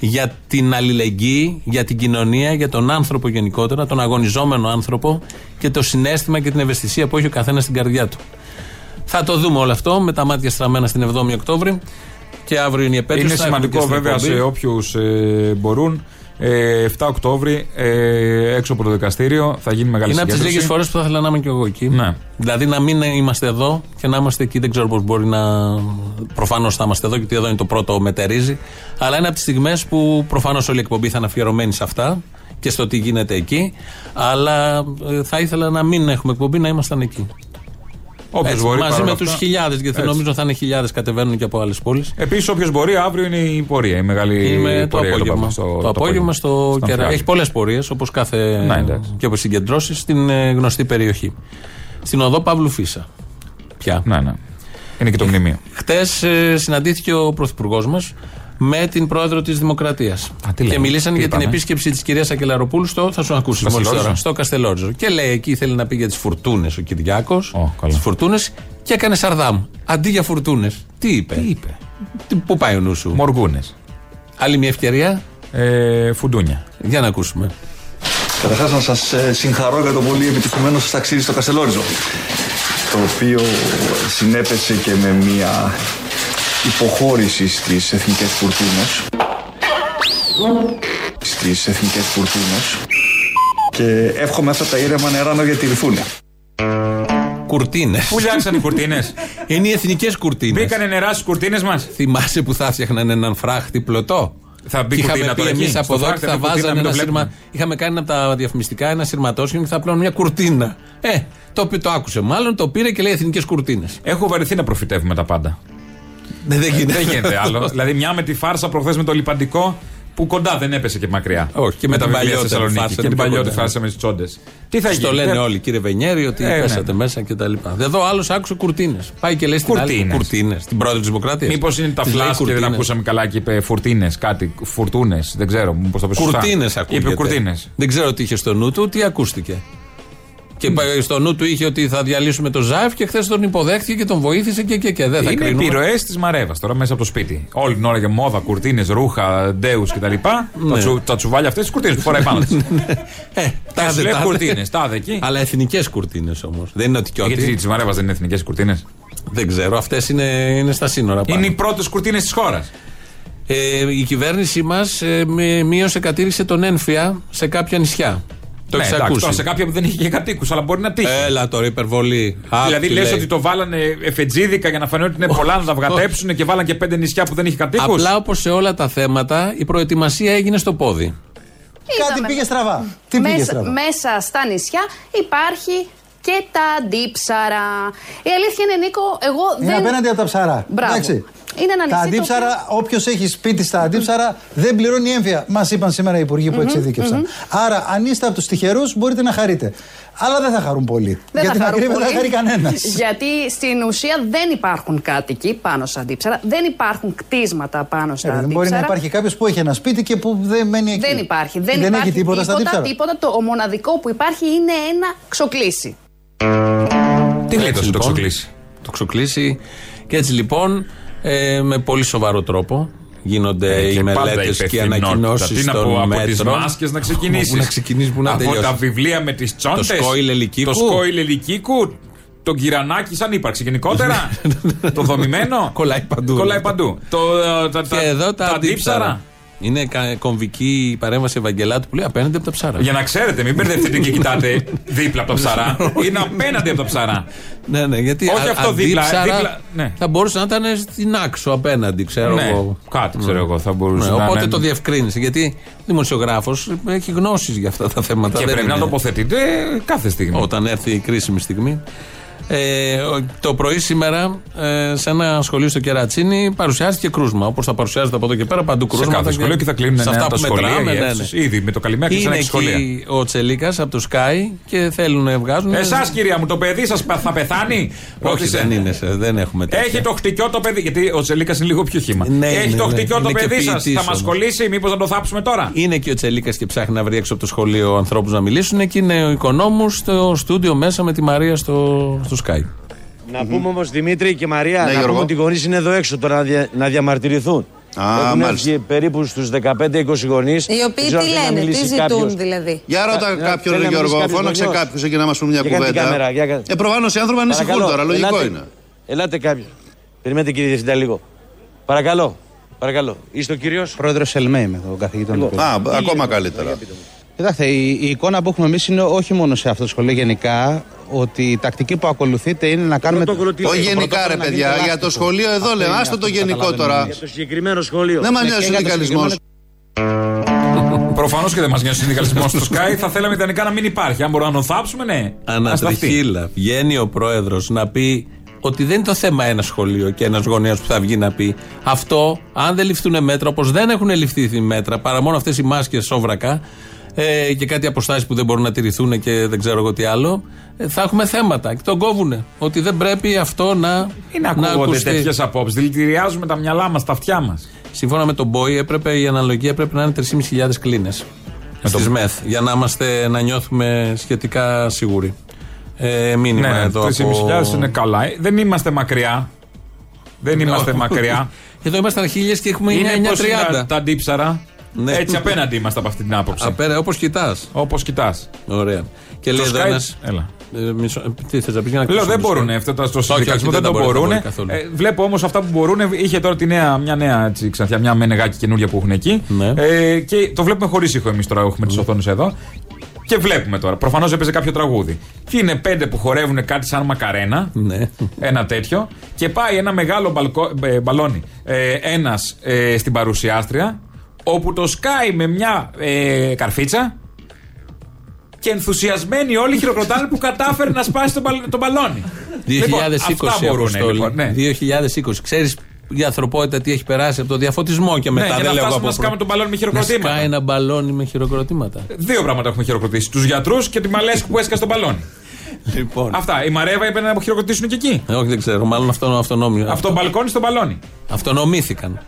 για την αλληλεγγύη, για την κοινωνία, για τον άνθρωπο γενικότερα, τον αγωνιζόμενο άνθρωπο και το συνέστημα και την ευαισθησία που έχει ο καθένας στην καρδιά του. Θα το δούμε όλο αυτό με τα μάτια στραμμένα στην 7η Οκτώβρη και αύριο είναι η επέτειος. Είναι θα έχουμε και σημαντικό στην βέβαια εκπομπή. σε όποιους μπορούν. Ε, 7 Οκτώβρη, ε, έξω από το δικαστήριο, θα γίνει μεγάλη Είναι από τις συγκέντρωση. λίγες φορές που θα ήθελα να είμαι και εγώ εκεί. Ναι. Δηλαδή να μην είμαστε εδώ και να είμαστε εκεί. Δεν ξέρω πώς μπορεί να. Προφανώς θα είμαστε εδώ, γιατί εδώ είναι το πρώτο μετερίζει. Αλλά είναι από τις στιγμές που προφανώς όλη η εκπομπή θα είναι αφιερωμένη σε αυτά και στο τι γίνεται εκεί. Αλλά ε, θα ήθελα να μην έχουμε εκπομπή, να ήμασταν εκεί. Όποιος Έτσι, μπορεί, μαζί παρόλα με τους αυτά. χιλιάδες, γιατί Έτσι. νομίζω θα είναι χιλιάδες κατεβαίνουν και από άλλες πόλεις. Επίσης, όποιος μπορεί, αύριο είναι η πορεία. Η μεγάλη Είναι το πορεία. απόγευμα. Πάμε στο- το απόγευμα στο στον Κέρα. Φράγη. Έχει πολλές πορείες, όπως κάθε. Ναι, εντάξει. και όπως συγκεντρώσεις στην ε, γνωστή περιοχή. Στην οδό Παύλου Φίσα. Πια. Ναι, ναι. Είναι και το μνημείο. Χτες συναντήθηκε ο Πρωθυπουργός μας με την πρόεδρο της Δημοκρατίας. τι Και λέει, μιλήσαν τι για την είπανε; επίσκεψη της κυρίας Ακελαροπούλου στο. Θα σου ακούσει μόλι Καστελόριζο. τώρα. Στο Καστελόριζο. Και λέει εκεί θέλει να πει για τις φουρτούνες ο Κυριάκος. τις φουρτούνες και έκανε σαρδάμ. Αντί για φουρτούνες. Τι είπε; Τι είπε; Πού πάει ο νου σου; Μοργούνες. Άλλη μια ευκαιρία; Ε, φουντούνια. Για να ακούσουμε. Καταρχάς να σας ε, συγχαρώ για το πολύ επιτυχημένο σας ταξίδι στο Καστελόριζο το οποίο συνέπεσε και με μια υποχώρησης στις εθνικές φουρτούνες στις εθνικές φουρτούνες και εύχομαι αυτά τα ήρεμα νερά να διατηρηθούν. Κουρτίνες. Πού λιάξαν οι κουρτίνες; Είναι οι εθνικές κουρτίνες. Μπήκανε νερά στι κουρτίνες μας; Θυμάσαι που θα φτιάχναν έναν φράχτη πλωτό; Θα μπει Και κουρτίνα είχαμε πει τώρα εμείς εκεί, από στο εδώ ότι φράχτη θα θα μπει κουρτίνα, βάζανε μην ένα το σύρμα. βλέπουμε. Είχαμε κάνει από τα διαφημιστικά ένα σειρματόσχημα και θα πλέον μια κουρτίνα. Ε, το, πι- το άκουσε μάλλον, το πήρε και λέει εθνικές κουρτίνες. Έχω βαρεθεί να προφητεύουμε τα πάντα. Ναι, δεν γίνεται. Δεν γίνεται άλλο. *laughs* δηλαδή, μια με τη φάρσα προχθές με το λιπαντικό. Που κοντά δεν έπεσε και μακριά. Όχι, και με τα την βιβλία παλιότερη Θεσσαλονίκη. φάση Και είναι την πιο παλιότερη κοντά. φάση με τις τσόντες. Τι θα γίνει; Το λένε δεν- όλοι, κύριε Βενιέρη, ότι Ε, ναι. πέσατε μέσα κτλ. Εδώ άλλος άκουσε κουρτίνες. Πάει και λέει στην άλλη Κουρτίνες. κουρτίνες. Την πρόεδρο της Δημοκρατίας. Μήπως είναι τα φλάσ και δεν ακούσαμε καλά και είπε φουρτίνες, κάτι. Φουρτούνες, δεν ξέρω. Μήπως το πει σωστά. Κουρτίνες Είπε ακούγεται. κουρτίνες. Δεν ξέρω τι είχε στο νου του, τι ακούστηκε. Και πάει στο νου του είχε ότι θα διαλύσουμε το Ζάεφ και χθες τον υποδέχτηκε και τον βοήθησε και, και, και δεν θα Είναι κρίνουμε. επιρροές της Μαρέβας τώρα μέσα από το σπίτι. Όλη την ώρα για μόδα, κουρτίνες, ρούχα, ντέους κτλ. Τα, Ναι. τσου, τα τσουβάλια αυτές τις κουρτίνες που φοράει πάνω της. *laughs* Ε, τάδε, λέει τάδε. κουρτίνες, τάδε εκεί. Αλλά εθνικές κουρτίνες όμως. Δεν είναι ότι και Γιατί ότι. τη Μαρέβας δεν είναι εθνικές κουρτίνες; Δεν ξέρω, αυτές είναι, είναι στα σύνορα. πάνω. Είναι οι πρώτες κουρτίνες της χώρας. Ε, η κυβέρνησή μας ε, με- μείωσε, κατήρισε τον ένφια σε κάποια νησιά. Το ναι, έχεις εντάξει, ακούσει. τώρα σε κάποια που δεν είχε και κατοίκους, αλλά μπορεί να τύχει. Έλα τώρα, υπερβολή. Α, δηλαδή τι λες λέει. ότι το βάλανε εφετζίδικα για να φανεί ότι είναι πολλά να τα βγατέψουν και βάλαν και πέντε νησιά που δεν είχε κατοίκους; Απλά όπως σε όλα τα θέματα, η προετοιμασία έγινε στο πόδι. Κάτι πήγε στραβά. Τι πήγε μέσα, στραβά; μέσα στα νησιά υπάρχει και τα αντίψαρα. Η αλήθεια είναι, Νίκο, εγώ Είναι δεν. απέναντι από τα ψαρά. Μπράβο. Εντάξει. Είναι ένα Τα νησί το αντίψαρα, όποιος έχει σπίτι στα αντίψαρα, δεν πληρώνει έμφυα. Μας είπαν σήμερα οι υπουργοί που Μμμ, εξειδίκευσαν. μμμ. Άρα, αν είστε από τους τυχερούς, μπορείτε να χαρείτε. Αλλά δεν θα χαρούν πολύ. Δεν Γιατί θα να χαρούν κρύβεται δεν θα πολύ, χαρεί κανένας. *laughs* Γιατί στην ουσία δεν υπάρχουν κάτοικοι πάνω στα αντίψαρα, δεν υπάρχουν κτίσματα πάνω στα Ε, δεν αντίψαρα. μπορεί να υπάρχει κάποιος που έχει ένα σπίτι και που δεν μένει εκεί. Δεν υπάρχει. Δεν, δεν υπάρχει έχει τίποτα, στα αντίψαρα. τίποτα. Το μοναδικό που υπάρχει είναι ένα ξοκλήσι. Τι λέει το Έτσι, το λοιπόν, ξοκλήσει. Το ξοκλήσει. Και έτσι λοιπόν, ε, με πολύ σοβαρό τρόπο γίνονται Ε, οι και πάντα μελέτες και οι υπευθυνότητα. ανακοινώσεις Τι να πω, των από τις μέτρων. μάσκες να ξεκινήσεις; Πού να ξεκινήσεις, πού να Από τελειώσεις. τα βιβλία με τις τσόντες; Το σκόιλ ελικίκου. Το σκόιλ ελικίκου. Το κυρανάκι σαν ύπαρξη γενικότερα. *laughs* το δομημένο. Κολλάει παντού. Κολλάει παντού. Το, ε, τα, Και εδώ τα, αντίψαρα. Είναι κα- κομβική η παρέμβαση Ευαγγελάτου που λέει απέναντι από τα ψάρα. Για να ξέρετε, μην μπερδευτείτε *laughs* και κοιτάτε δίπλα από τα ψαρά. Είναι απέναντι από τα ψαρά. Ναι, ναι, γιατί Όχι α- αυτό δίπλα, αντίψαρα δίπλα, ναι. θα μπορούσε να ήταν στην άξο απέναντι, ξέρω Ναι, εγώ. κάτι ξέρω εγώ θα μπορούσε Ναι, να Οπότε είναι. το διευκρίνησε. Γιατί ο δημοσιογράφος έχει γνώσεις για αυτά τα θέματα. Και δεν πρέπει να είναι- τοποθετείτε κάθε στιγμή. Όταν έρθει η κρίσιμη στιγμή. Ε, ο- το πρωί σήμερα ε, σε ένα σχολείο στο Κερατσίνη παρουσιάστηκε κρούσμα. Όπως θα παρουσιάζεται από εδώ και πέρα παντού Σε κρούσμα. κάθε σχολείο και θα κλείνουν σε νέα αυτά τα που σχολεία, μετράμε. οι ναι, ναι. αίθουσες. Ήδη με το καλημέρα κλείσαν Είναι έξι σχολεία. εκεί ο Τσελίκας από το Sky και θέλουν να βγάζουν. Εσάς, κυρία μου, το παιδί σας θα πεθάνει; Όχι, Ρώτησε. δεν είναι. σε- Δεν έχουμε τέτοια. Έχει το χτυκιό το παιδί. Γιατί ο Τσελίκας είναι λίγο πιο χύμα. Ναι, Έχει είναι, το ναι. χτυκιό το Είναι και παιδί σας. ποιητής Θα μας όμως. κολλήσει, μήπως να το θάψουμε τώρα; Είναι και ο Τσελίκας και ψάχνει να βρει έξω από το σχολείο ανθρώπους να μιλήσουν. Και είναι ο οικονόμου στο στούντιο μέσα με τη Μαρία στο, στο Sky. Να πούμε όμως Δημήτρη και Μαρία, Ναι, να Γιώργο. πούμε ότι οι γονείς είναι εδώ έξω τώρα να, δια- να διαμαρτυρηθούν. Α, Έχουν μάλιστα. έρθει περίπου στους 15-20 γονείς. Οι οποίοι τι λένε, τι ζητούν δηλαδή. Για ρώτα Κα- κάποιον, θέλει ρε να Γιώργο, μιλήσει κάποιος φώναξε γονιός. κάποιους εκεί να μας πούμε μια Για κάνει την κουβέντα. κάμερα, για κα- Ε, προφανώς οι άνθρωποι ανησυχούν Παρακαλώ, τώρα, λογικό ελάτε. είναι. Ελάτε κάποιο. Περιμένετε κύριε Διευθυντά λίγο. Παρακαλώ. Παρακαλώ. Είστε ο κύριος; Πρόεδρος Ελμέ είμαι, τον καθηγητή του. Α, ακόμα καλύτερα. Κοιτάξτε, η, η εικόνα που έχουμε εμείς είναι όχι μόνο σε αυτό το σχολείο γενικά, ότι η τακτική που ακολουθείτε είναι να κάνουμε. Πρωτόκολλο τι Όχι λέει; γενικά, ρε παιδιά, για το σχολείο εδώ λέμε. Άστο το γενικό τώρα. Για το συγκεκριμένο σχολείο. Δεν μα Ναι, νοιάζει ο και για το συνδικαλισμός. Προφανώς και δεν μας νοιάζει ο συνδικαλισμός στο Sky. Θα θέλαμε ιδανικά να μην υπάρχει. Αν μπορούμε να τον θάψουμε, ναι. Ας ταυτεί. Ανατριχίλα. Βγαίνει ο πρόεδρος να πει ότι δεν είναι το θέμα ένα σχολείο και ένας γονέας που θα βγει να πει αυτό, αν δεν ληφθούν μέτρα, όπως δεν έχουν ληφθεί μέτρα, παρά μόνο αυτές οι μάσκες σόβρακα ε, και κάτι αποστάσεις που δεν μπορούν να τηρηθούν και δεν ξέρω εγώ τι άλλο, ε, θα έχουμε θέματα. Και τον κόβουνε. Ότι δεν πρέπει αυτό να. Είναι ακούγονται τέτοιες απόψεις. Δηλητηριάζουμε τα μυαλά μας, τα αυτιά μας. Σύμφωνα με τον Μπόι, έπρεπε, η αναλογία έπρεπε να είναι 3.500 κλίνες στις ΜΕΘ για να, είμαστε, να νιώθουμε σχετικά σίγουροι. Ε, μήνυμα Ναι, εδώ 3.500 από... είναι καλά. Ε, Δεν είμαστε μακριά. Δεν είμαστε μακριά. Εδώ είμαστε χίλιες και έχουμε Είναι πώς 9.30. είναι τα, τα αντίψαρα; Ναι. Έτσι απέναντι είμαστε από αυτή την άποψη. Απέρα, όπως κοιτάς. Όπως κοιτάς. Ωραία. Και λέει Το εδώ Skype- ένα. Έλα. Ε, μισό, ε, τι θες να πεις για να Λέω κλείσουμε δεν το μπορούν Skype. αυτό το Όχι, συνδικαλισμό, όχι, δεν το μπορεί, μπορούν. μπορεί καθόλου. Ε, βλέπω όμως αυτά που μπορούν. Είχε τώρα τη νέα, μια νέα έτσι, ξανθιά, μια μενεγάκι καινούρια που έχουν εκεί. Ναι. Ε, και το βλέπουμε χωρίς ήχο εμείς τώρα, έχουμε τι οθόνε εδώ. Και βλέπουμε τώρα. Προφανώς έπαιζε κάποιο τραγούδι. Και είναι πέντε που χορεύουν κάτι σαν μακαρένα. Ναι. Ένα τέτοιο. Και πάει ένα μεγάλο μπαλκο, ε, μπαλόνι. Ε, ένας ε, στην παρουσιάστρια. Όπου το σκάει με μια ε, καρφίτσα. Και ενθουσιασμένοι όλοι χειροκροτάνε που κατάφερε να σπάσει τον, μπαλ, τον μπαλόνι. 2020 Λοιπόν, αυτά μπορούν Αποστόλη. λοιπόν. Ναι. 2020. Ξέρεις η ανθρωπότητα τι έχει περάσει από το διαφωτισμό και μετά ναι, δεν για να λέω φτάσουμε από να σκάμε τον μπαλόνι με Να χειροκροτήματα. σκάει ένα μπαλόνι με χειροκροτήματα. Δύο πράγματα έχουμε χειροκροτήσει. Τους γιατρούς και τη Μαλέσκου που έσκασε τον μπαλόνι. Λοιπόν. Αυτά. Η Μαρέβα είπε να χειροκροτήσουν και εκεί. Ε, όχι, δεν ξέρω. Μάλλον αυτό αυτονόμιο. Αυτό μπαλκόνι στο μπαλόνι. Αυτονομήθηκαν.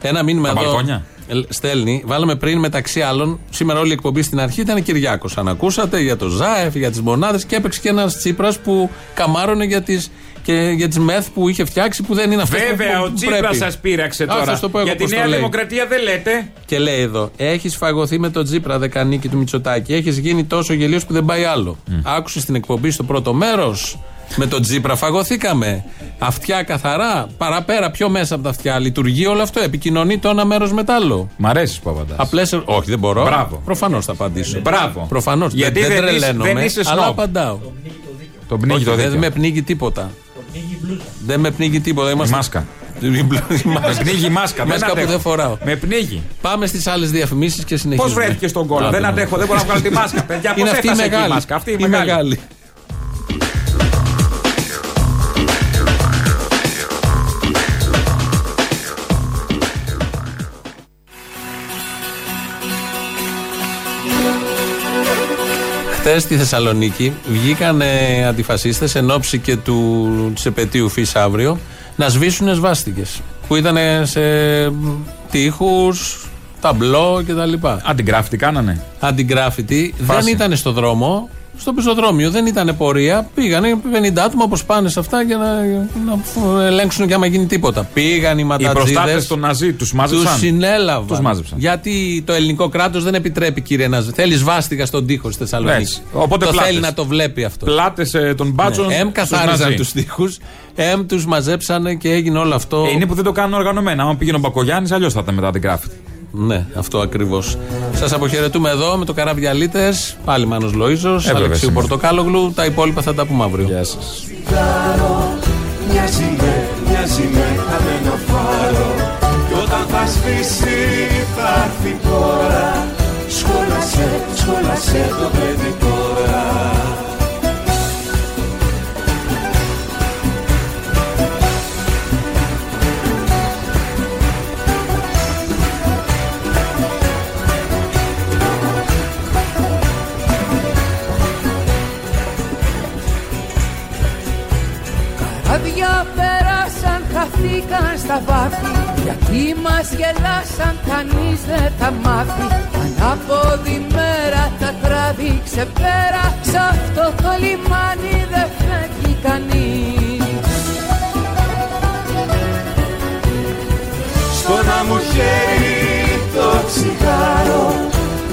Ένα μήνυμα Τα εδώ μπαλκόνια. Ε, στέλνει. Βάλαμε πριν μεταξύ άλλων. Σήμερα όλη η εκπομπή στην αρχή ήταν Κυριάκος. Αν ακούσατε για το ΖΑΕΦ, για τις μονάδες και έπαιξε και ένας Τσίπρας που καμάρωνε για τις και για τις μεθ που είχε φτιάξει που δεν είναι αυτές Βέβαια, που, ο που Τσίπρας πρέπει. σας πείραξε Α, τώρα. σας το πω εγώ Για τη πώς το Νέα λέει. Δημοκρατία δεν λέτε. Και λέει εδώ, έχεις φαγωθεί με τον Τζίπρα δεκανίκη του Μητσοτάκη. Έχεις γίνει τόσο γελίος που δεν πάει άλλο. Άκουσε την εκπομπή στο πρώτο μέρος. Με τον Τζίπρα φαγωθήκαμε. Αυτιά καθαρά, παραπέρα, πιο μέσα από τα αυτιά. Λειτουργεί όλο αυτό. Επικοινωνεί το ένα μέρος με το άλλο. Μ' αρέσεις που απαντά. Απλές. Όχι, δεν μπορώ. Μπράβο. Προφανώς θα απαντήσω. Μπράβο. Προφανώς. Γιατί δεν, δεν είσαι- τρελαίνομαι, δεν είσαι αλλά snob. απαντάω. Τον πνίγει Όχι, το δεν δίκιο. με πνίγει τίποτα. Δεν με πνίγει τίποτα. Η Είμαστε... μάσκα. *laughs* Η μπλου- η Με πνίγει η μάσκα. δεν Μάσκα που αντέχω. δεν φοράω. Με πνίγει. Πάμε στις άλλες διαφημίσεις και Πώς συνεχίζουμε. βρέθηκε στον κόλλο; Άντε, Δεν μωρέ. αντέχω, δεν μπορώ να βγάλω τη μάσκα. Παιδιά, πώς Είναι αυτή η έφτασε εκεί η μεγάλη. μάσκα; Αυτή η Η μεγάλη. Μεγάλη. Χθε στη Θεσσαλονίκη βγήκαν ε, αντιφασίστες εν ώψη και του της επαιτίου φύση αύριο να σβήσουν σβάστηκες που ήταν σε τείχους, ταμπλό κτλ. Αντιγκράφτη κάνανε. Αντιγκράφητη δεν Φάση. ήταν στο δρόμο, στο πεζοδρόμιο, δεν ήταν πορεία. Πήγανε 50 άτομα όπως πάνε σε αυτά για να, να ελέγξουν και άμα γίνει τίποτα. Πήγαν οι Οι ματατζίδες προστάτες των Ναζί τους τους μάζεψαν. συνέλαβαν. Τους μάζεψαν. Γιατί το ελληνικό κράτος δεν επιτρέπει, κύριε Ναζί. Θέλεις σβάστηκα στον τοίχο στη Θεσσαλονίκη. Έτσι. Οπότε το πλάτες. θέλει να το βλέπει αυτό. Πλάτες των μπάτσων. Ναι. Εμ στους καθάριζαν Ναζί. τους τοίχους, εμ τους μαζέψανε και έγινε όλο αυτό. Ε, Είναι που δεν το κάνουν οργανωμένα. Αν πήγαινε ο Μπακογιάννης, αλλιώς θα ήταν μετά την γράφη. Ναι, αυτό ακριβώς. Σας αποχαιρετούμε εδώ με το Καραβιαλίτε. Πάλι Μάνος Λοίζος, Έπρεπε Αλεξίου σήμερα. Πορτοκάλογλου. Τα υπόλοιπα θα τα πούμε αύριο. Γεια σας. Μοιάζει με, μοιάζει με χαμένο φάρο Κι όταν θα σβήσει θα έρθει η ώρα Σχόλασε, σχόλασε το παιδί τώρα χαθήκαν στα βάθη Γιατί μας γελάσαν, κανείς δεν τα μάθει. Ανάποδη μέρα τα τράβηξε πέρα Σ' αυτό το λιμάνι δεν φεύγει κανείς. Στο να μου χέρι το τσιγάρο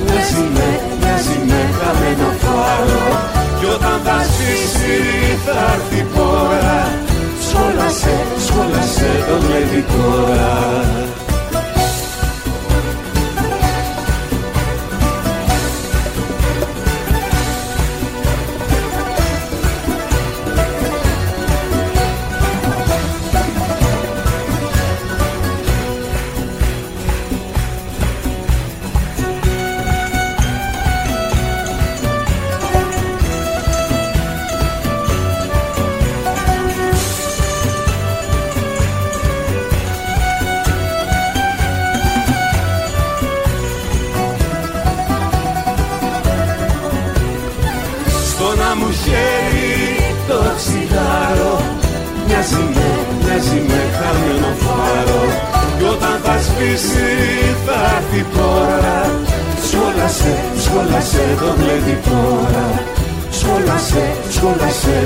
Μοιάζει με, μοιάζει με χαμένο φάρο Κι όταν θα σβήσει θα έρθει η πόρα Σχόλασε, σχόλασε το βλέπει τώρα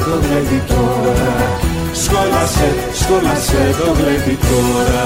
το βλέπει τώρα. Σχόλασε, σχόλασε το βλέπει τώρα